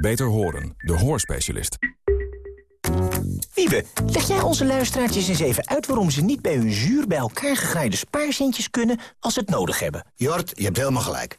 Beter horen, de hoorspecialist. Wiebe, leg jij onze luisteraartjes eens even uit... waarom ze niet bij hun zuur bij elkaar gegraaide spaarcentjes kunnen als ze het nodig hebben? Jort, je hebt helemaal gelijk.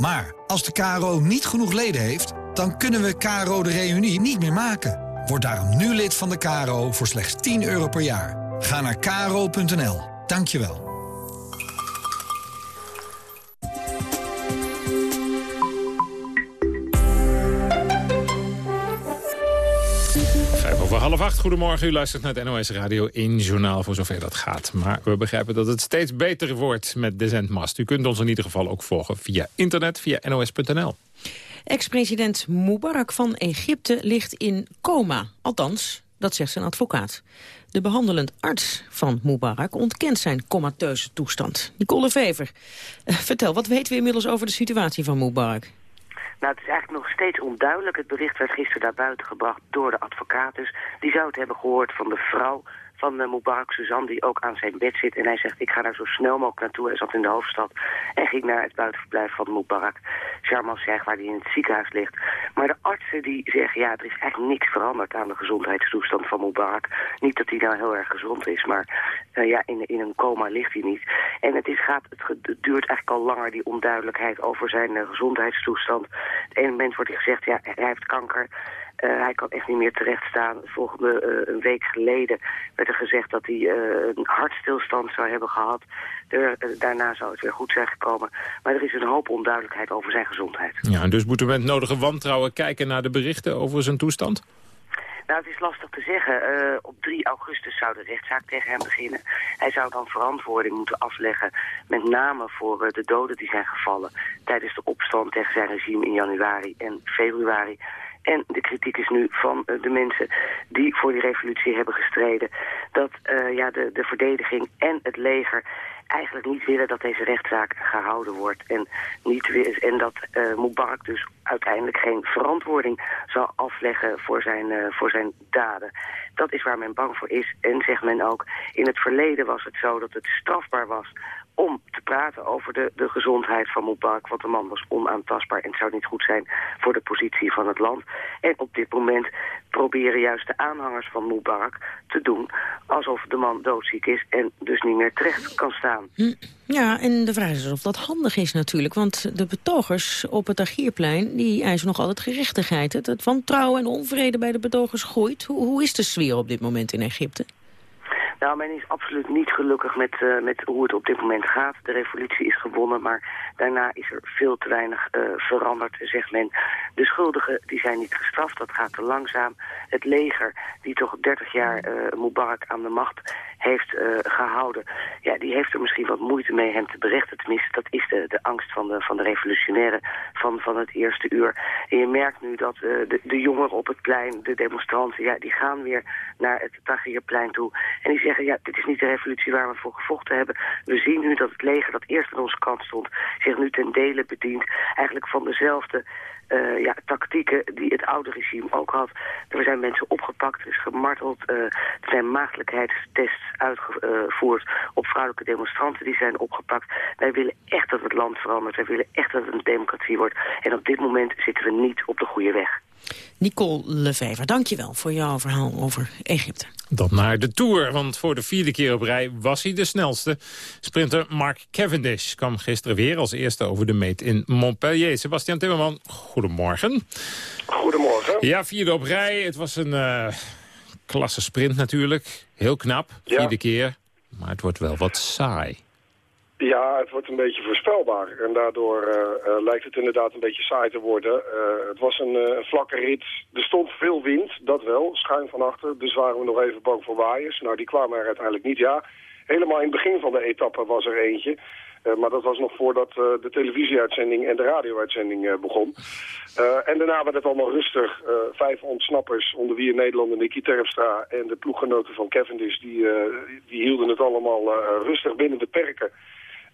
Maar als de KRO niet genoeg leden heeft, dan kunnen we KRO de Reunie niet meer maken. Word daarom nu lid van de KRO voor slechts 10 euro per jaar. Ga naar kro.nl. Dank over half acht, goedemorgen. U luistert naar het NOS Radio 1 Journaal, voor zover dat gaat. Maar we begrijpen dat het steeds beter wordt met de zendmast. U kunt ons in ieder geval ook volgen via internet, via nos.nl. Ex-president Mubarak van Egypte ligt in coma. Althans, dat zegt zijn advocaat. De behandelend arts van Mubarak ontkent zijn comateuze toestand. Nicole Vever, vertel, wat weten we inmiddels over de situatie van Mubarak? Nou, het is eigenlijk nog steeds onduidelijk. Het bericht werd gisteren naar buiten gebracht door de advocaat. Dus die zou het hebben gehoord van de vrouw van uh, Mubarak Suzanne, die ook aan zijn bed zit. En hij zegt, ik ga daar zo snel mogelijk naartoe. Hij zat in de hoofdstad en ging naar het buitenverblijf van Mubarak. Sharm el-Sheikh, waar hij in het ziekenhuis ligt. Maar de artsen die zeggen, ja, er is eigenlijk niks veranderd aan de gezondheidstoestand van Mubarak. Niet dat hij nou heel erg gezond is, maar uh, ja, in, in een coma ligt hij niet. En het, is, gaat, het, duurt eigenlijk al langer, die onduidelijkheid over zijn uh, gezondheidstoestand. Het ene moment wordt hij gezegd, ja, hij heeft kanker. Uh, hij kan echt niet meer terecht staan. Volgende uh, een week geleden werd er gezegd dat hij uh, een hartstilstand zou hebben gehad. Er, daarna zou het weer goed zijn gekomen. Maar er is een hoop onduidelijkheid over zijn gezondheid. Ja, en dus moeten we met nodige wantrouwen kijken naar de berichten over zijn toestand? Nou, het is lastig te zeggen. Uh, op 3 augustus zou de rechtszaak tegen hem beginnen. Hij zou dan verantwoording moeten afleggen, met name voor uh, de doden die zijn gevallen tijdens de opstand tegen zijn regime in januari en februari. En de kritiek is nu van uh, de mensen die voor die revolutie hebben gestreden... dat uh, ja, de, de verdediging en het leger eigenlijk niet willen dat deze rechtszaak gehouden wordt. En, niet, en dat uh, Mubarak dus uiteindelijk geen verantwoording zal afleggen voor zijn, voor zijn daden. Dat is waar men bang voor is. En zegt men ook, in het verleden was het zo dat het strafbaar was om te praten over de, de gezondheid van Mubarak. Want de man was onaantastbaar en het zou niet goed zijn voor de positie van het land. En op dit moment proberen juist de aanhangers van Mubarak te doen... alsof de man doodziek is en dus niet meer terecht kan staan. Ja, en de vraag is of dat handig is natuurlijk. Want de betogers op het Agierplein die eisen nog altijd gerechtigheid. Het, het wantrouwen en onvrede bij de betogers groeit. Hoe, hoe is de sfeer op dit moment in Egypte? Nou, men is absoluut niet gelukkig met, uh, met hoe het op dit moment gaat. De revolutie is gewonnen, maar daarna is er veel te weinig uh, veranderd, zegt men. De schuldigen die zijn niet gestraft, dat gaat te langzaam. Het leger, die toch 30 jaar uh, Mubarak aan de macht heeft gehouden... ja, die heeft er misschien wat moeite mee hem te berechten. Tenminste, dat is de, de angst van de, van de revolutionairen van, van het eerste uur. En je merkt nu dat de, de jongeren op het plein, de demonstranten... ja, die gaan weer naar het Tahrirplein toe en die zeggen, ja, dit is niet de revolutie waar we voor gevochten hebben. We zien nu dat het leger dat eerst aan onze kant stond, zich nu ten dele bedient. Eigenlijk van dezelfde uh, ja, tactieken die het oude regime ook had. Er zijn mensen opgepakt, er is gemarteld. Uh, er zijn maagdelijkheidstests uitgevoerd op vrouwelijke demonstranten die zijn opgepakt. Wij willen echt dat het land verandert. Wij willen echt dat het een democratie wordt. En op dit moment zitten we niet op de goede weg. Nicole Lefever, dankjewel voor jouw verhaal over Egypte. Dan naar de Tour, want voor de vierde keer op rij was hij de snelste. Sprinter Mark Cavendish kwam gisteren weer als eerste over de meet in Montpellier. Sebastian Timmerman, goedemorgen. Goedemorgen. Ja, vierde op rij. Het was een uh, klasse sprint natuurlijk. Heel knap, vierde ja. keer. Maar het wordt wel wat saai. Ja, het wordt een beetje voorspelbaar. En daardoor uh, uh, lijkt het inderdaad een beetje saai te worden. Uh, het was een, vlakke rit. Er stond veel wind, dat wel, schuin van achter. Dus waren we nog even bang voor waaiers. Nou, die kwamen er uiteindelijk niet, ja. Helemaal in het begin van de etappe was er eentje. maar dat was nog voordat de televisieuitzending en de radio-uitzending begon. en daarna werd het allemaal rustig. vijf ontsnappers, onder wie een Nederlander Nicky Terpstra... en de ploeggenoten van Cavendish, die, die hielden het allemaal rustig binnen de perken.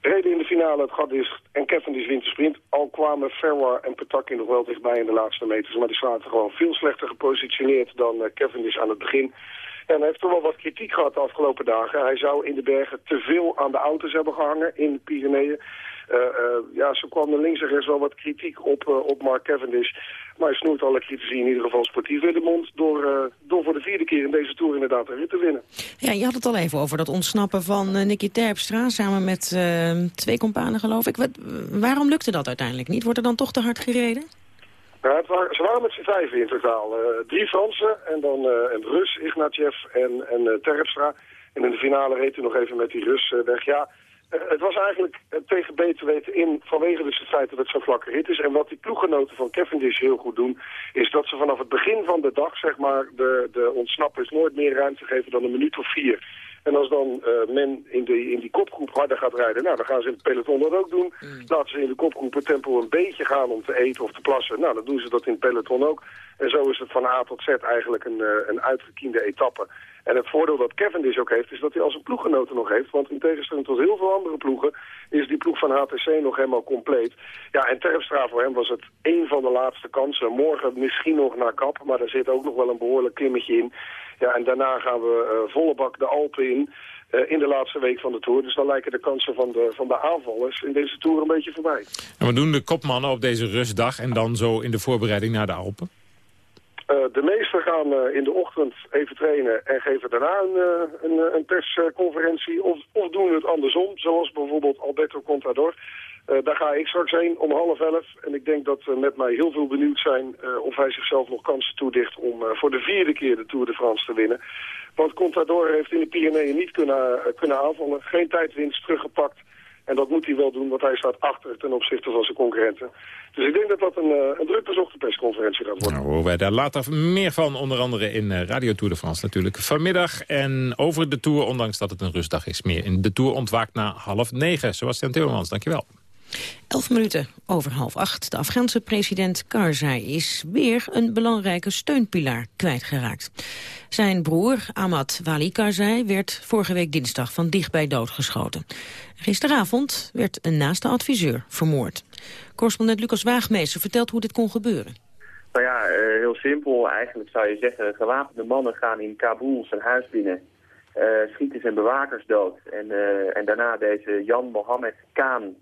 Reden in de finale het gat is en Cavendish wint de sprint. Al kwamen Ferwar en Pataki nog wel dichtbij in de laatste meters. Maar die zaten gewoon veel slechter gepositioneerd dan uh, Cavendish aan het begin. En hij heeft toch wel wat kritiek gehad de afgelopen dagen. Hij zou in de bergen te veel aan de auto's hebben gehangen in de Pyreneeën. Uh, uh, ja, zo kwam er links en rechts wel wat kritiek op, uh, op Mark Cavendish. Maar hij snoert alle critici in ieder geval sportief in de mond... Door, door voor de vierde keer in deze Tour inderdaad een rit te winnen. Ja, je had het al even over dat ontsnappen van Nicky Terpstra... samen met twee companen, geloof ik. Wat, waarom lukte dat uiteindelijk niet? Wordt er dan toch te hard gereden? Ja, het waren, ze waren met z'n vijven in totaal. drie Fransen en dan een Rus, Ignatjev en, en Terpstra. En in de finale reed hij nog even met die Rus weg. Ja, het was eigenlijk uh, tegen beter weten in vanwege dus het feit dat het zo'n vlakke rit is. En wat die ploeggenoten van Cavendish heel goed doen, is dat ze vanaf het begin van de dag, zeg maar, de, de ontsnappers nooit meer ruimte geven dan een minuut of vier. En als dan uh, men in, de, in die kopgroep harder gaat rijden, nou, dan gaan ze in het peloton dat ook doen. Mm. Laten ze in de kopgroep het tempo een beetje gaan om te eten of te plassen. Nou, dan doen ze dat in het peloton ook. En zo is het van A tot Z eigenlijk een, uh, een uitgekiende etappe. En het voordeel dat Cavendish ook heeft, is dat hij als een ploeggenoten nog heeft. Want in tegenstelling tot heel veel andere ploegen, is die ploeg van HTC nog helemaal compleet. Ja, en Terpstra voor hem was het één van de laatste kansen. Morgen misschien nog naar Kap, maar daar zit ook nog wel een behoorlijk klimmetje in. Ja, en daarna gaan we uh, volle bak de Alpen in. Uh, in de laatste week van de Tour. Dus dan lijken de kansen van de, van de aanvallers in deze Tour een beetje voorbij. En wat doen de kopmannen op deze rustdag en dan zo in de voorbereiding naar de Alpen? Uh, de meesten gaan uh, in de ochtend even trainen en geven daarna een, uh, een, een persconferentie. Of, of doen het andersom, zoals bijvoorbeeld Alberto Contador. daar ga ik straks heen om half elf. En ik denk dat met mij heel veel benieuwd zijn of hij zichzelf nog kansen toedicht om voor de vierde keer de Tour de France te winnen. Want Contador heeft in de Pyreneeën niet kunnen, kunnen aanvallen. Geen tijdwinst teruggepakt. En dat moet hij wel doen, want hij staat achter ten opzichte van zijn concurrenten. Dus ik denk dat dat een, uh, een druk persconferentie gaat worden. Nou, wij daar later meer van, onder andere in uh, Radio Tour de France natuurlijk. Vanmiddag en over de Tour, ondanks dat het een rustdag is. Meer in de Tour ontwaakt na half negen. Sebastian Timmermans, dankjewel. Elf minuten over half acht. De Afghaanse president Karzai is weer een belangrijke steunpilaar kwijtgeraakt. Zijn broer Ahmad Wali Karzai werd vorige week dinsdag van dichtbij doodgeschoten. Gisteravond werd een naaste adviseur vermoord. Correspondent Lucas Waagmeester vertelt hoe dit kon gebeuren. Nou ja, heel simpel. Eigenlijk zou je zeggen, gewapende mannen gaan in Kabul zijn huis binnen. Uh, schieten zijn bewakers dood. En, uh, en daarna deze Jan Mohammed Khan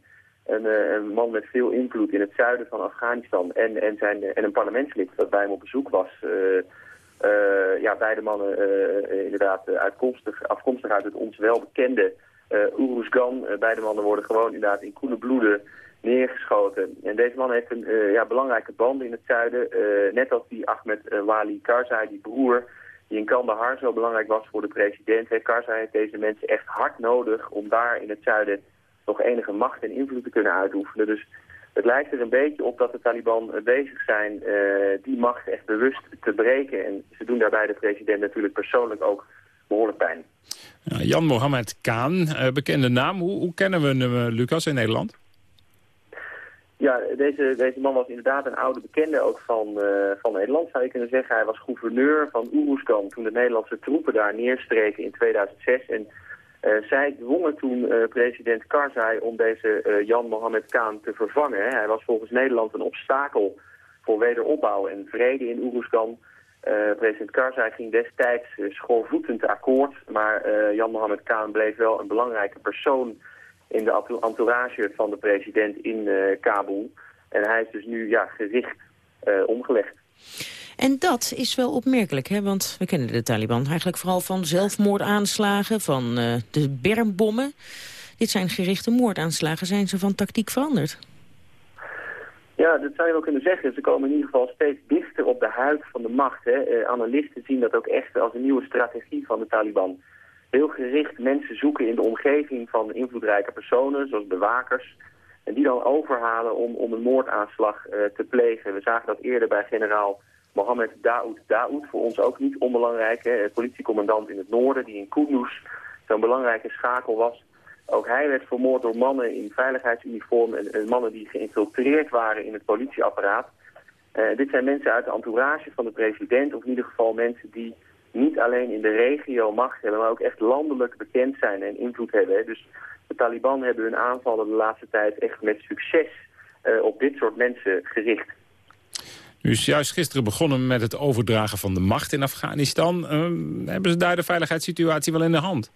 een, uh, een, man met veel invloed in het zuiden van Afghanistan en, en, zijn, en een parlementslid dat bij hem op bezoek was. Uh, uh, ja, beide mannen inderdaad uitkomstig, afkomstig uit het ons wel bekende Uruzgan. beide mannen worden gewoon inderdaad in koele bloeden neergeschoten. En deze man heeft een ja, belangrijke band in het zuiden. net als die Ahmed Wali Karzai, die broer die in Kandahar zo belangrijk was voor de president. Karzai heeft deze mensen echt hard nodig om daar in het zuiden nog enige macht en invloed te kunnen uitoefenen. Dus het lijkt er een beetje op dat de Taliban bezig zijn uh, die macht echt bewust te breken. En ze doen daarbij de president natuurlijk persoonlijk ook behoorlijk pijn. Ja, Jan Mohammed Kaan, uh, bekende naam. Hoe, hoe, kennen we hem, Lucas, in Nederland? Ja, deze, deze man was inderdaad een oude bekende ook van, van Nederland, zou je kunnen zeggen. Hij was gouverneur van Oeroeskan toen de Nederlandse troepen daar neerstreken in 2006. En uh, zij dwongen toen uh, president Karzai om deze uh, Jan Mohammed Khan te vervangen. Hij was volgens Nederland een obstakel voor wederopbouw en vrede in Oeruzgan. president Karzai ging destijds schoorvoetend akkoord, maar Jan Mohammed Khan bleef wel een belangrijke persoon in de entourage van de president in Kabul. En hij is dus nu ja, gericht omgelegd. En dat is wel opmerkelijk, hè? want we kennen de Taliban eigenlijk vooral van zelfmoordaanslagen, van uh, de bermbommen. Dit zijn gerichte moordaanslagen. Zijn ze van tactiek veranderd? Ja, dat zou je wel kunnen zeggen. Ze komen in ieder geval steeds dichter op de huid van de macht. Hè. Uh, analisten zien dat ook echt als een nieuwe strategie van de Taliban. Heel gericht mensen zoeken in de omgeving van invloedrijke personen, zoals bewakers... en die dan overhalen om, om een moordaanslag uh, te plegen. We zagen dat eerder bij generaal Mohammed Daoud Daoud, voor ons ook niet onbelangrijk, hè, politiecommandant in het noorden, die in Kunduz zo'n belangrijke schakel was. Ook hij werd vermoord door mannen in veiligheidsuniform en, en mannen die geïnfiltreerd waren in het politieapparaat. Uh, dit zijn mensen uit de entourage van de president, of in ieder geval mensen die niet alleen in de regio macht hebben, maar ook echt landelijk bekend zijn en invloed hebben. Dus de Taliban hebben hun aanvallen de laatste tijd echt met succes op dit soort mensen gericht. U is juist gisteren begonnen met het overdragen van de macht in Afghanistan. Uh, hebben ze daar de veiligheidssituatie wel in de hand?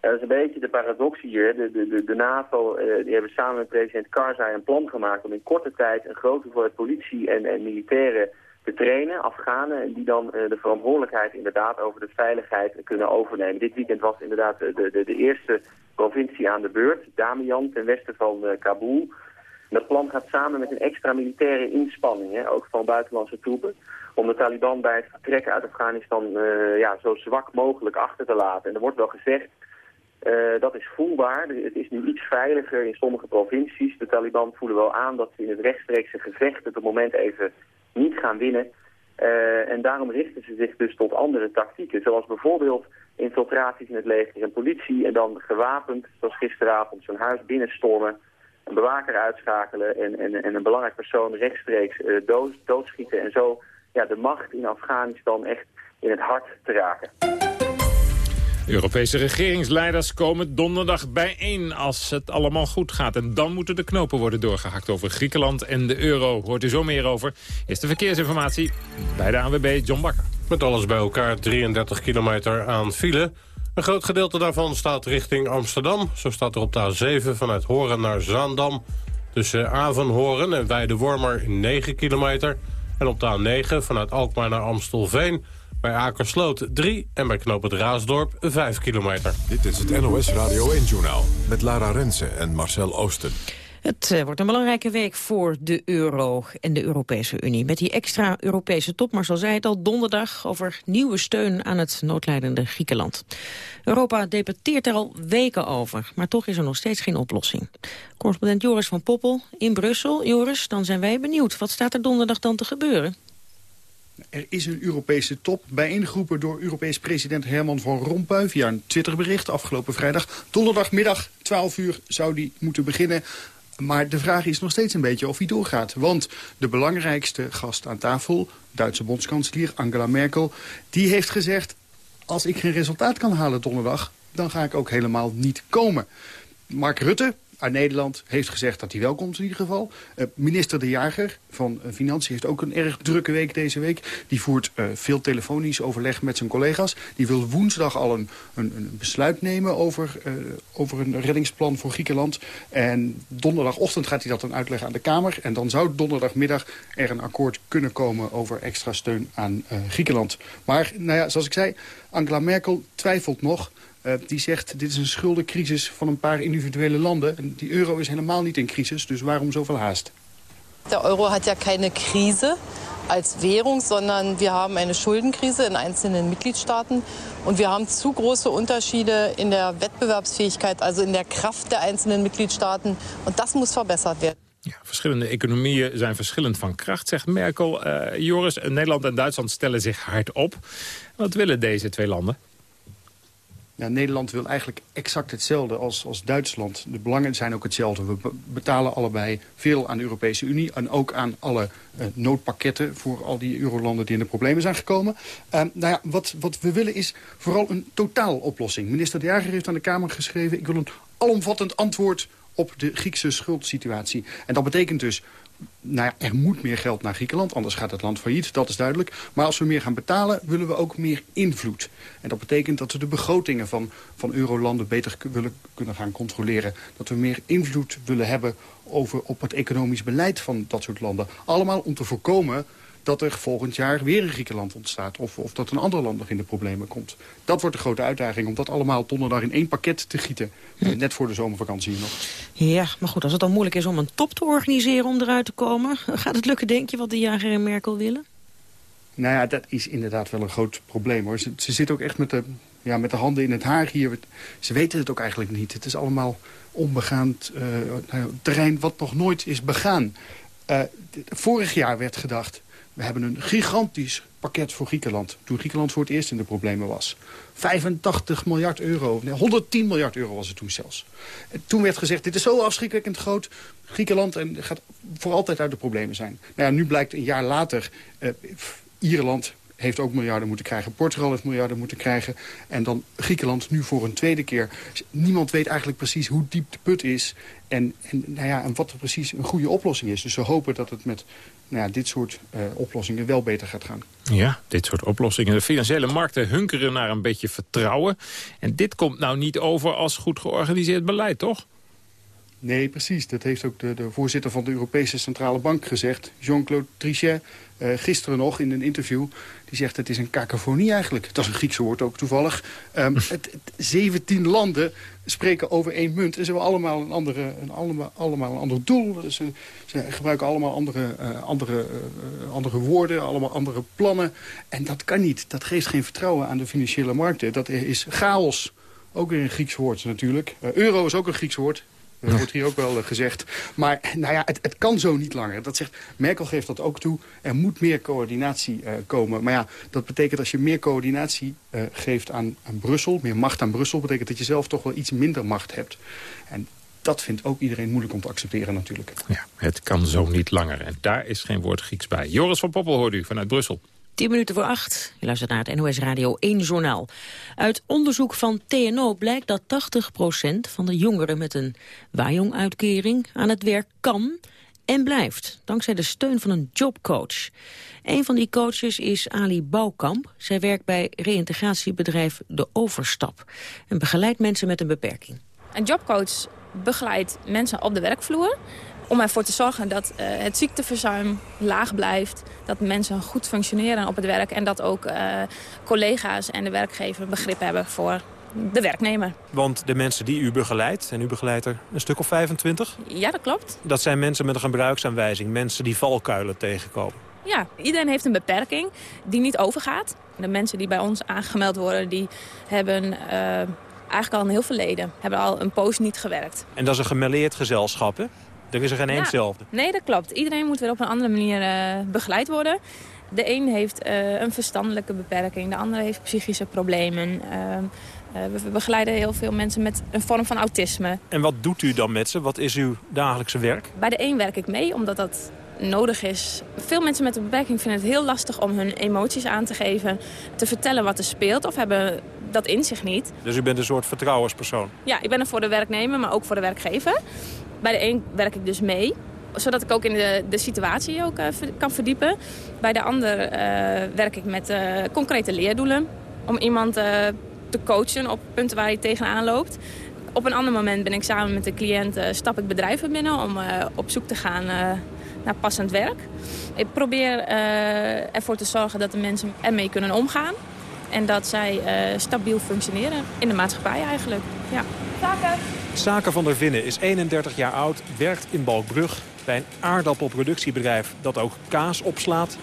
dat is een beetje de paradox hier. De, de, de, NAVO uh, die hebben samen met president Karzai een plan gemaakt... om in korte tijd een grote hoeveelheid politie en, en militairen te trainen, Afghanen... en die dan uh, de verantwoordelijkheid inderdaad over de veiligheid kunnen overnemen. Dit weekend was inderdaad de, de, de eerste provincie aan de beurt, Damian, ten westen van uh, Kabul... Dat plan gaat samen met een extra militaire inspanning, hè, ook van buitenlandse troepen, om de Taliban bij het vertrekken uit Afghanistan uh, ja, zo zwak mogelijk achter te laten. En er wordt wel gezegd, uh, dat is voelbaar. Het is nu iets veiliger in sommige provincies. De Taliban voelen wel aan dat ze in het rechtstreekse gevecht op het moment even niet gaan winnen. Uh, en daarom richten ze zich dus tot andere tactieken, zoals bijvoorbeeld infiltraties in het leger en politie en dan gewapend, zoals gisteravond, zo'n huis binnenstormen een bewaker uitschakelen en, en, en een belangrijk persoon rechtstreeks uh, dood, doodschieten en zo ja, de macht in Afghanistan echt in het hart te raken. Europese regeringsleiders komen donderdag bijeen als het allemaal goed gaat. En dan moeten de knopen worden doorgehakt over Griekenland en de euro. Hoort u zo meer over. Eerste verkeersinformatie bij de ANWB John Bakker. Met alles bij elkaar 33 kilometer aan file. Een groot gedeelte daarvan staat richting Amsterdam. Zo staat er op de A7 vanuit Horen naar Zaandam. Tussen Avenhoren en Weidewormer 9 kilometer. En op de A9 vanuit Alkmaar naar Amstelveen... bij Akersloot 3 en bij Knoop het Raasdorp 5 kilometer. Dit is het NOS Radio 1-journaal met Lara Rensen en Marcel Oosten. Het uh, wordt een belangrijke week voor de euro en de Europese Unie. Met die extra Europese top, maar zoals zei het al donderdag... over nieuwe steun aan het noodlijdende Griekenland. Europa debatteert er al weken over, maar toch is er nog steeds geen oplossing. Correspondent Joris van Poppel in Brussel. Joris, dan zijn wij benieuwd. Wat staat er donderdag dan te gebeuren? Er is een Europese top bijeengeroepen door Europees president Herman van Rompuy... via een Twitterbericht afgelopen vrijdag. Donderdagmiddag, 12 uur, zou die moeten beginnen. Maar de vraag is nog steeds een beetje of hij doorgaat. Want de belangrijkste gast aan tafel, Duitse bondskanselier Angela Merkel... die heeft gezegd, als ik geen resultaat kan halen donderdag... dan ga ik ook helemaal niet komen. Mark Rutte, uit Nederland heeft gezegd dat hij wel komt in ieder geval. Uh, minister De Jager van uh, Financiën heeft ook een erg drukke week deze week. Die voert uh, veel telefonisch overleg met zijn collega's. Die wil woensdag al een, een, een besluit nemen over, over een reddingsplan voor Griekenland. En donderdagochtend gaat hij dat dan uitleggen aan de Kamer. En dan zou donderdagmiddag er een akkoord kunnen komen over extra steun aan Griekenland. Maar nou ja, zoals ik zei, Angela Merkel twijfelt nog... Uh, die zegt, dit is een schuldencrisis van een paar individuele landen. En die euro is helemaal niet in crisis, dus waarom zoveel haast? De euro hat ja keine Krise als Währung, sondern wir haben eine Schuldenkrise in einzelnen Mitgliedstaaten. Und wir haben zu große Unterschiede in der Wettbewerbsfähigkeit, also in der Kraft der einzelnen Mitgliedstaaten. Und das muss verbessert werden. Ja, verschillende economieën zijn verschillend van kracht, zegt Merkel. Uh, Joris, Nederland en Duitsland stellen zich hard op. Wat willen deze twee landen? Ja, Nederland wil eigenlijk exact hetzelfde als, als Duitsland. De belangen zijn ook hetzelfde. We betalen allebei veel aan de Europese Unie... en ook aan alle uh, noodpakketten voor al die eurolanden die in de problemen zijn gekomen. Uh, nou ja, wat, wat we willen is vooral een totaaloplossing. Minister De Jager heeft aan de Kamer geschreven... ik wil een alomvattend antwoord op de Griekse schuldsituatie. En dat betekent dus nou ja, er moet meer geld naar Griekenland, anders gaat het land failliet, dat is duidelijk. Maar als we meer gaan betalen, willen we ook meer invloed. En dat betekent dat we de begrotingen van, van eurolanden beter willen kunnen gaan controleren. Dat we meer invloed willen hebben over, op het economisch beleid van dat soort landen. Allemaal om te voorkomen dat er volgend jaar weer een Griekenland ontstaat. Of, of dat een ander land nog in de problemen komt. Dat wordt de grote uitdaging om dat allemaal donderdag in één pakket te gieten. Hm. Net voor de zomervakantie nog. Ja, maar goed, als het dan moeilijk is om een top te organiseren om eruit te komen... gaat het lukken, denk je, wat de jager en Merkel willen? Nou ja, dat is inderdaad wel een groot probleem, hoor. Ze, ze zitten ook echt met de, ja, met de handen in het haar hier. Ze weten het ook eigenlijk niet. Het is allemaal onbegaand uh, terrein wat nog nooit is begaan. Uh, vorig jaar werd gedacht we hebben een gigantisch pakket voor Griekenland. Toen Griekenland voor het eerst in de problemen was. 85 miljard euro. Nee, 110 miljard euro was het toen zelfs. En toen werd gezegd, dit is zo afschrikkelijk groot. Griekenland en gaat voor altijd uit de problemen zijn. Nou ja, nu blijkt een jaar later... Uh, Ierland heeft ook miljarden moeten krijgen. Portugal heeft miljarden moeten krijgen. En dan Griekenland nu voor een tweede keer. Niemand weet eigenlijk precies hoe diep de put is. En, en, nou ja, en wat er precies een goede oplossing is. Dus we hopen dat het met nou ja, dit soort uh, oplossingen wel beter gaat gaan. Ja, dit soort oplossingen. De financiële markten hunkeren naar een beetje vertrouwen. En dit komt nou niet over als goed georganiseerd beleid, toch? Nee, precies. Dat heeft ook de, de voorzitter van de Europese Centrale Bank gezegd. Jean-Claude Trichet, uh, gisteren nog in een interview. Die zegt het is een kakofonie eigenlijk. Dat is een Griekse woord ook toevallig. Um, het, het, 17 landen spreken over één munt. En ze hebben allemaal een, andere, een, allemaal, allemaal een ander doel. Ze, ze gebruiken allemaal andere, uh, andere, uh, andere woorden, allemaal andere plannen. En dat kan niet. Dat geeft geen vertrouwen aan de financiële markten. Dat is chaos. Ook weer een Grieks woord natuurlijk. euro is ook een Grieks woord. Dat wordt hier ook wel uh, gezegd. Maar nou ja, het, het, kan zo niet langer. Dat zegt, Merkel geeft dat ook toe. Er moet meer coördinatie uh, komen. Maar ja, dat betekent als je meer coördinatie uh, geeft aan, aan Brussel... meer macht aan Brussel... betekent dat je zelf toch wel iets minder macht hebt. En dat vindt ook iedereen moeilijk om te accepteren natuurlijk. Ja, het kan zo niet langer. En daar is geen woord Grieks bij. Joris van Poppel hoort u vanuit Brussel. 10 minuten voor acht. Je luistert naar het NOS Radio 1 Journaal. Uit onderzoek van TNO blijkt dat 80% van de jongeren met een Wajong-uitkering aan het werk kan en blijft, dankzij de steun van een jobcoach. Een van die coaches is Ali Bouwkamp. Zij werkt bij reïntegratiebedrijf De Overstap en begeleidt mensen met een beperking. Een jobcoach begeleidt mensen op de werkvloer om ervoor te zorgen dat uh, het ziekteverzuim laag blijft. Dat mensen goed functioneren op het werk. En dat ook uh, collega's en de werkgever begrip hebben voor de werknemer. Want de mensen die u begeleidt, en u begeleidt er een stuk of 25? Ja, dat klopt. Dat zijn mensen met een gebruiksaanwijzing, mensen die valkuilen tegenkomen. Ja, iedereen heeft een beperking die niet overgaat. De mensen die bij ons aangemeld worden, die hebben... Uh, eigenlijk al een heel verleden. Hebben al een poos niet gewerkt. En dat is een gemêleerd gezelschap, hè? Er is er geen één hetzelfde. Nee, dat klopt. Iedereen moet weer op een andere manier uh, begeleid worden. De een heeft uh, een verstandelijke beperking, de andere heeft psychische problemen. Uh, we begeleiden heel veel mensen met een vorm van autisme. En wat doet u dan met ze? Wat is uw dagelijkse werk? Bij de een werk ik mee, omdat dat nodig is. Veel mensen met een beperking vinden het heel lastig om hun emoties aan te geven. Te vertellen wat er speelt of hebben dat in zich niet. Dus u bent een soort vertrouwenspersoon? Ja, ik ben er voor de werknemer, maar ook voor de werkgever. Bij de een werk ik dus mee zodat ik ook in de, de situatie ook, uh, kan verdiepen. Bij de ander uh, werk ik met uh, concrete leerdoelen. Om iemand te coachen op punten waar hij tegenaan loopt. Op een ander moment ben ik samen met de cliënt, stap ik bedrijven binnen om op zoek te gaan naar passend werk. Ik probeer ervoor te zorgen dat de mensen ermee kunnen omgaan. En dat zij stabiel functioneren in de maatschappij eigenlijk. Ja. Zaken. Zaken van der Vinnen is 31 jaar oud, werkt in Balkbrug bij een aardappelproductiebedrijf dat ook kaas opslaat.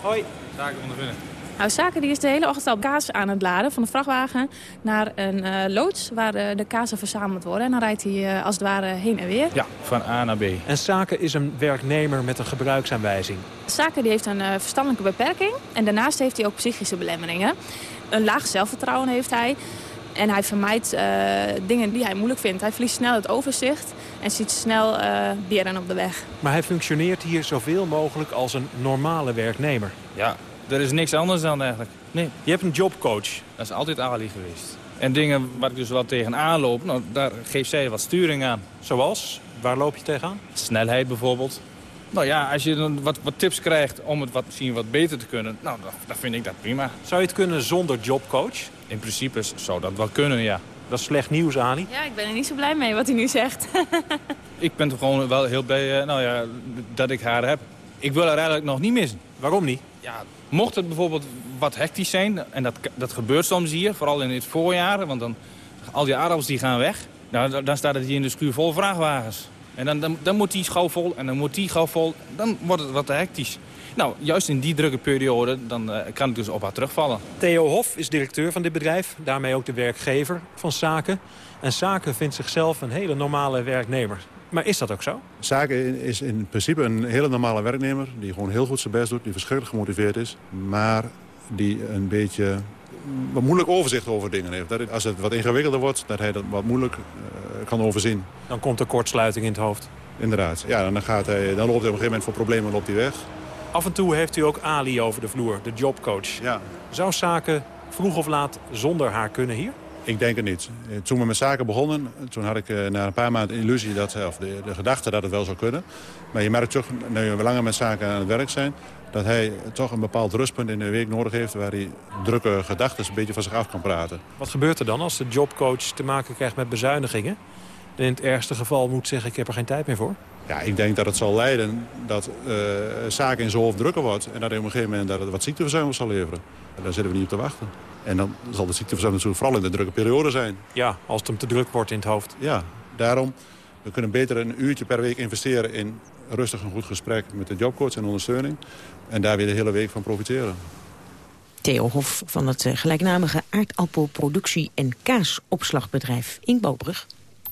Hoi. Zaken van der Vinnen. Nou, Zaken die is de hele ochtend al kaas aan het laden van de vrachtwagen naar een uh, loods waar uh, de kazen verzameld worden. En dan rijdt hij uh, als het ware heen en weer. Ja, van A naar B. En Zaken is een werknemer met een gebruiksaanwijzing. Zaken die heeft een verstandelijke beperking en daarnaast heeft hij ook psychische belemmeringen. Een laag zelfvertrouwen heeft hij. En hij vermijdt uh, dingen die hij moeilijk vindt. Hij verliest snel het overzicht en ziet snel uh, beren op de weg. Maar hij functioneert hier zoveel mogelijk als een normale werknemer. Ja, er is niks anders dan eigenlijk. Nee. Je hebt een jobcoach. Dat is altijd Ali geweest. En dingen waar ik dus wel tegenaan loop, nou, daar geeft zij wat sturing aan. Zoals? Waar loop je tegenaan? Snelheid bijvoorbeeld. Nou ja, als je dan wat, wat tips krijgt om het wat, misschien wat beter te kunnen, nou, dan, dan vind ik dat prima. Zou je het kunnen zonder jobcoach? In principe zou dat wel kunnen, ja. Dat is slecht nieuws, Ani. Ja, ik ben er niet zo blij mee wat hij nu zegt. ik ben toch gewoon wel heel blij nou ja, dat ik haar heb. Ik wil haar eigenlijk nog niet missen. Waarom niet? Ja, mocht het bijvoorbeeld wat hectisch zijn, en dat, dat gebeurt soms hier, vooral in het voorjaar, want dan al die aardappels die gaan weg, nou, dan staat het hier in de schuur vol vrachtwagens. En dan, dan, moet die schouw vol en dan moet die gauw vol. Dan wordt het wat hectisch. Nou, juist in die drukke periode dan, uh, kan ik dus op haar terugvallen. Theo Hof is directeur van dit bedrijf. Daarmee ook de werkgever van Zaken. En Zaken vindt zichzelf een hele normale werknemer. Maar is dat ook zo? Zaken is in principe een hele normale werknemer... die gewoon heel goed zijn best doet, die verschrikkelijk gemotiveerd is... maar die een beetje wat moeilijk overzicht over dingen heeft. Dat als het wat ingewikkelder wordt, dat hij dat wat moeilijk uh, kan overzien. Dan komt er kortsluiting in het hoofd. Inderdaad. Ja, dan, gaat hij, dan loopt hij op een gegeven moment voor problemen loopt hij weg. Af en toe heeft u ook Ali over de vloer, de jobcoach. Ja. Zou zaken vroeg of laat zonder haar kunnen hier? Ik denk het niet. Toen we met zaken begonnen, toen had ik eh, na een paar maanden de illusie, dat, of de, de gedachte dat het wel zou kunnen. Maar je merkt toch, nu we langer met zaken aan het werk zijn, dat hij toch een bepaald rustpunt in de week nodig heeft... waar hij drukke gedachten een beetje van zich af kan praten. Wat gebeurt er dan als de jobcoach te maken krijgt met bezuinigingen? En in het ergste geval moet zeggen, ik heb er geen tijd meer voor? Ja, ik denk dat het zal leiden dat uh, zaken in zijn hoofd drukker wordt... en dat op een gegeven moment dat het wat ziekteverzuim zal leveren. En daar zitten we niet op te wachten. En dan zal de ziekteverzuim natuurlijk vooral in de drukke periode zijn. Ja, als het hem te druk wordt in het hoofd. Ja, daarom... We kunnen beter een uurtje per week investeren in rustig een goed gesprek met de jobcoach en ondersteuning. En daar weer de hele week van profiteren. Theo Hof van het eh, gelijknamige aardappelproductie- en kaasopslagbedrijf in Bobrug.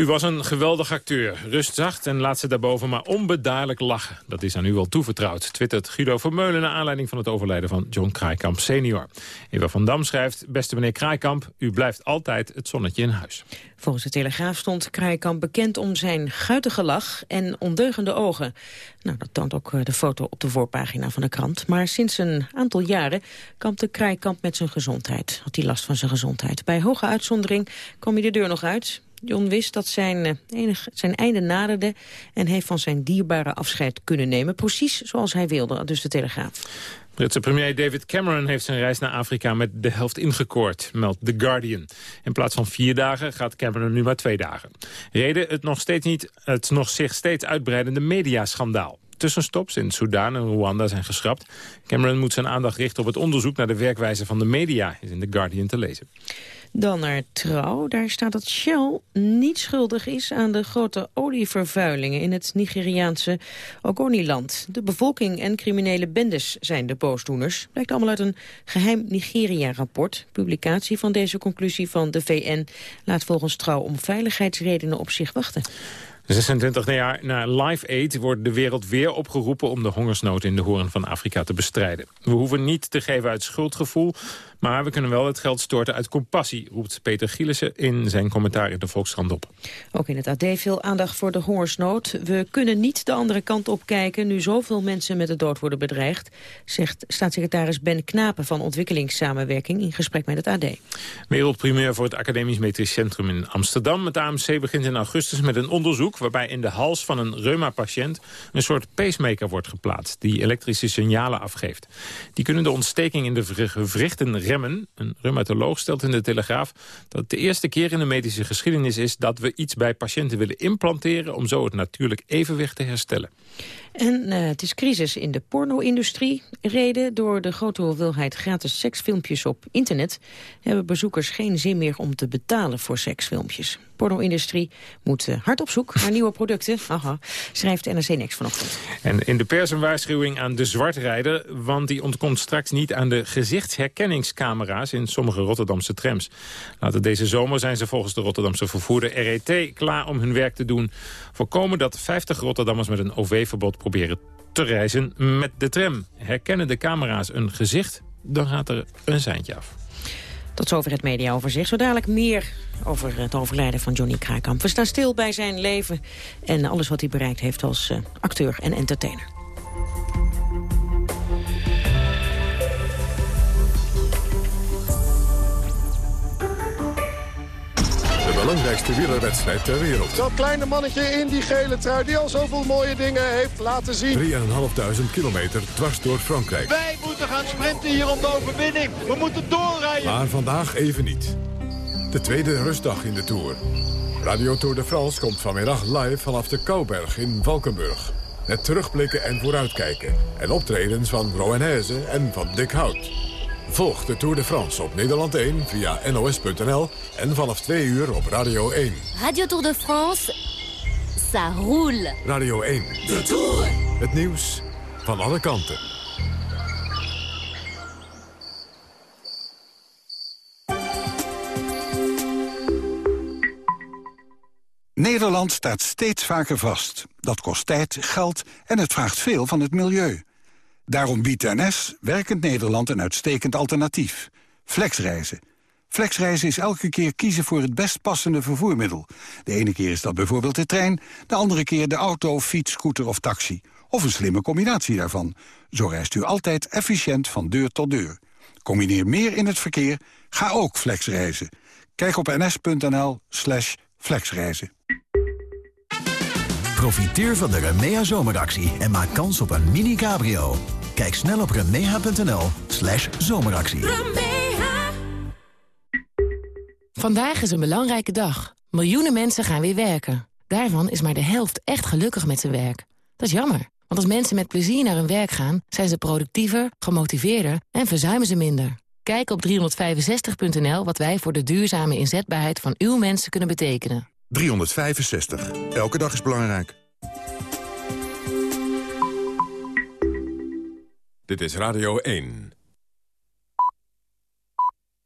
U was een geweldig acteur. Rustzacht en laat ze daarboven maar onbedaarlijk lachen. Dat is aan u wel toevertrouwd, twittert Guido Vermeulen... naar aanleiding van het overlijden van John Kraaikamp senior. Eva van Dam schrijft, beste meneer Kraaikamp... u blijft altijd het zonnetje in huis. Volgens de Telegraaf stond Kraaikamp bekend om zijn guitige lach en ondeugende ogen. Nou, dat toont ook eh, de foto op de voorpagina van de krant. Maar sinds een aantal jaren kampte Kraaikamp met zijn gezondheid. Had hij last van zijn gezondheid. Bij hoge uitzondering kwam hij de deur nog uit. John wist dat zijn, enig, zijn einde naderde en heeft van zijn dierbare afscheid kunnen nemen. Precies zoals hij wilde, dus de Telegraaf. Britse premier David Cameron heeft zijn reis naar Afrika met de helft ingekort, meldt The Guardian. In plaats van vier dagen gaat Cameron nu maar twee dagen. Reden het nog steeds niet, het nog zich steeds uitbreidende mediaschandaal tussenstops in Soedan en Rwanda zijn geschrapt. Cameron moet zijn aandacht richten op het onderzoek naar de werkwijze van de media, is in The Guardian te lezen. Dan naar Trouw. Daar staat dat Shell niet schuldig is aan de grote olievervuilingen in het Nigeriaanse Ogoniland. De bevolking en criminele bendes zijn de boosdoeners. Blijkt allemaal uit een geheim Nigeria-rapport. Publicatie van deze conclusie van de VN laat volgens Trouw om veiligheidsredenen op zich wachten. 26 jaar na Live Aid wordt de wereld weer opgeroepen om de hongersnood in de horen van Afrika te bestrijden. We hoeven niet te geven uit schuldgevoel, maar we kunnen wel het geld storten uit compassie, roept Peter Gielissen in zijn commentaar in de Volkskrant op. Ook in het AD veel aandacht voor de hongersnood. We kunnen niet de andere kant op kijken nu zoveel mensen met de dood worden bedreigd, zegt staatssecretaris Ben Knapen van Ontwikkelingssamenwerking in gesprek met het AD. Wereldprimeur voor het Academisch Metrisch Centrum in Amsterdam. Het AMC begint in augustus met een onderzoek waarbij in de hals van een reuma-patiënt een soort pacemaker wordt geplaatst die elektrische signalen afgeeft. Die kunnen de ontsteking in de gewrichten remmen. Een reumatoloog stelt in de Telegraaf dat het de eerste keer in de medische geschiedenis is dat we iets bij patiënten willen implanteren om zo het natuurlijk evenwicht te herstellen. En uh, het is crisis in de porno-industrie. Reden door de grote hoeveelheid gratis seksfilmpjes op internet... hebben bezoekers geen zin meer om te betalen voor seksfilmpjes. Porno-industrie moet uh, hard op zoek naar nieuwe producten. Aha, schrijft NRC Next vanochtend. En in de pers een waarschuwing aan de zwartrijder... want die ontkomt straks niet aan de gezichtsherkenningscamera's... in sommige Rotterdamse trams. Later deze zomer zijn ze volgens de Rotterdamse vervoerder RET... klaar om hun werk te doen. Voorkomen dat 50 Rotterdammers met een OV-verbod proberen te reizen met de tram. Herkennen de camera's een gezicht, dan gaat er een seintje af. Tot zover het mediaoverzicht. Zo dadelijk meer over het overlijden van Johnny Kraaikamp. We staan stil bij zijn leven en alles wat hij bereikt heeft als uh, acteur en entertainer. Belangrijkste wielerwedstrijd ter wereld. Dat kleine mannetje in die gele trui die al zoveel mooie dingen heeft laten zien. 3.500 kilometer dwars door Frankrijk. Wij moeten gaan sprinten hier om de overwinning. We moeten doorrijden. Maar vandaag even niet. De tweede rustdag in de Tour. Radio Tour de France komt vanmiddag live vanaf de Kouberg in Valkenburg. Met terugblikken en vooruitkijken. En optredens van Roanese en van Dick Hout. Volg de Tour de France op Nederland 1 via nos.nl en vanaf 2 uur op Radio 1. Radio Tour de France, ça roule. Radio 1. De Tour. Het nieuws van alle kanten. Nederland staat steeds vaker vast. Dat kost tijd, geld en het vraagt veel van het milieu. Daarom biedt NS Werkend Nederland een uitstekend alternatief. Flexreizen. Flexreizen is elke keer kiezen voor het best passende vervoermiddel. De ene keer is dat bijvoorbeeld de trein, de andere keer de auto, fiets, scooter of taxi. Of een slimme combinatie daarvan. Zo reist u altijd efficiënt van deur tot deur. Combineer meer in het verkeer, ga ook flexreizen. Kijk op ns.nl slash flexreizen. Profiteer van de Remea zomeractie en maak kans op een mini-cabrio. Kijk snel op remea.nl slash zomeractie. Vandaag is een belangrijke dag. Miljoenen mensen gaan weer werken. Daarvan is maar de helft echt gelukkig met zijn werk. Dat is jammer, want als mensen met plezier naar hun werk gaan... zijn ze productiever, gemotiveerder en verzuimen ze minder. Kijk op 365.nl wat wij voor de duurzame inzetbaarheid van uw mensen kunnen betekenen. 365. Elke dag is belangrijk. Dit is Radio 1.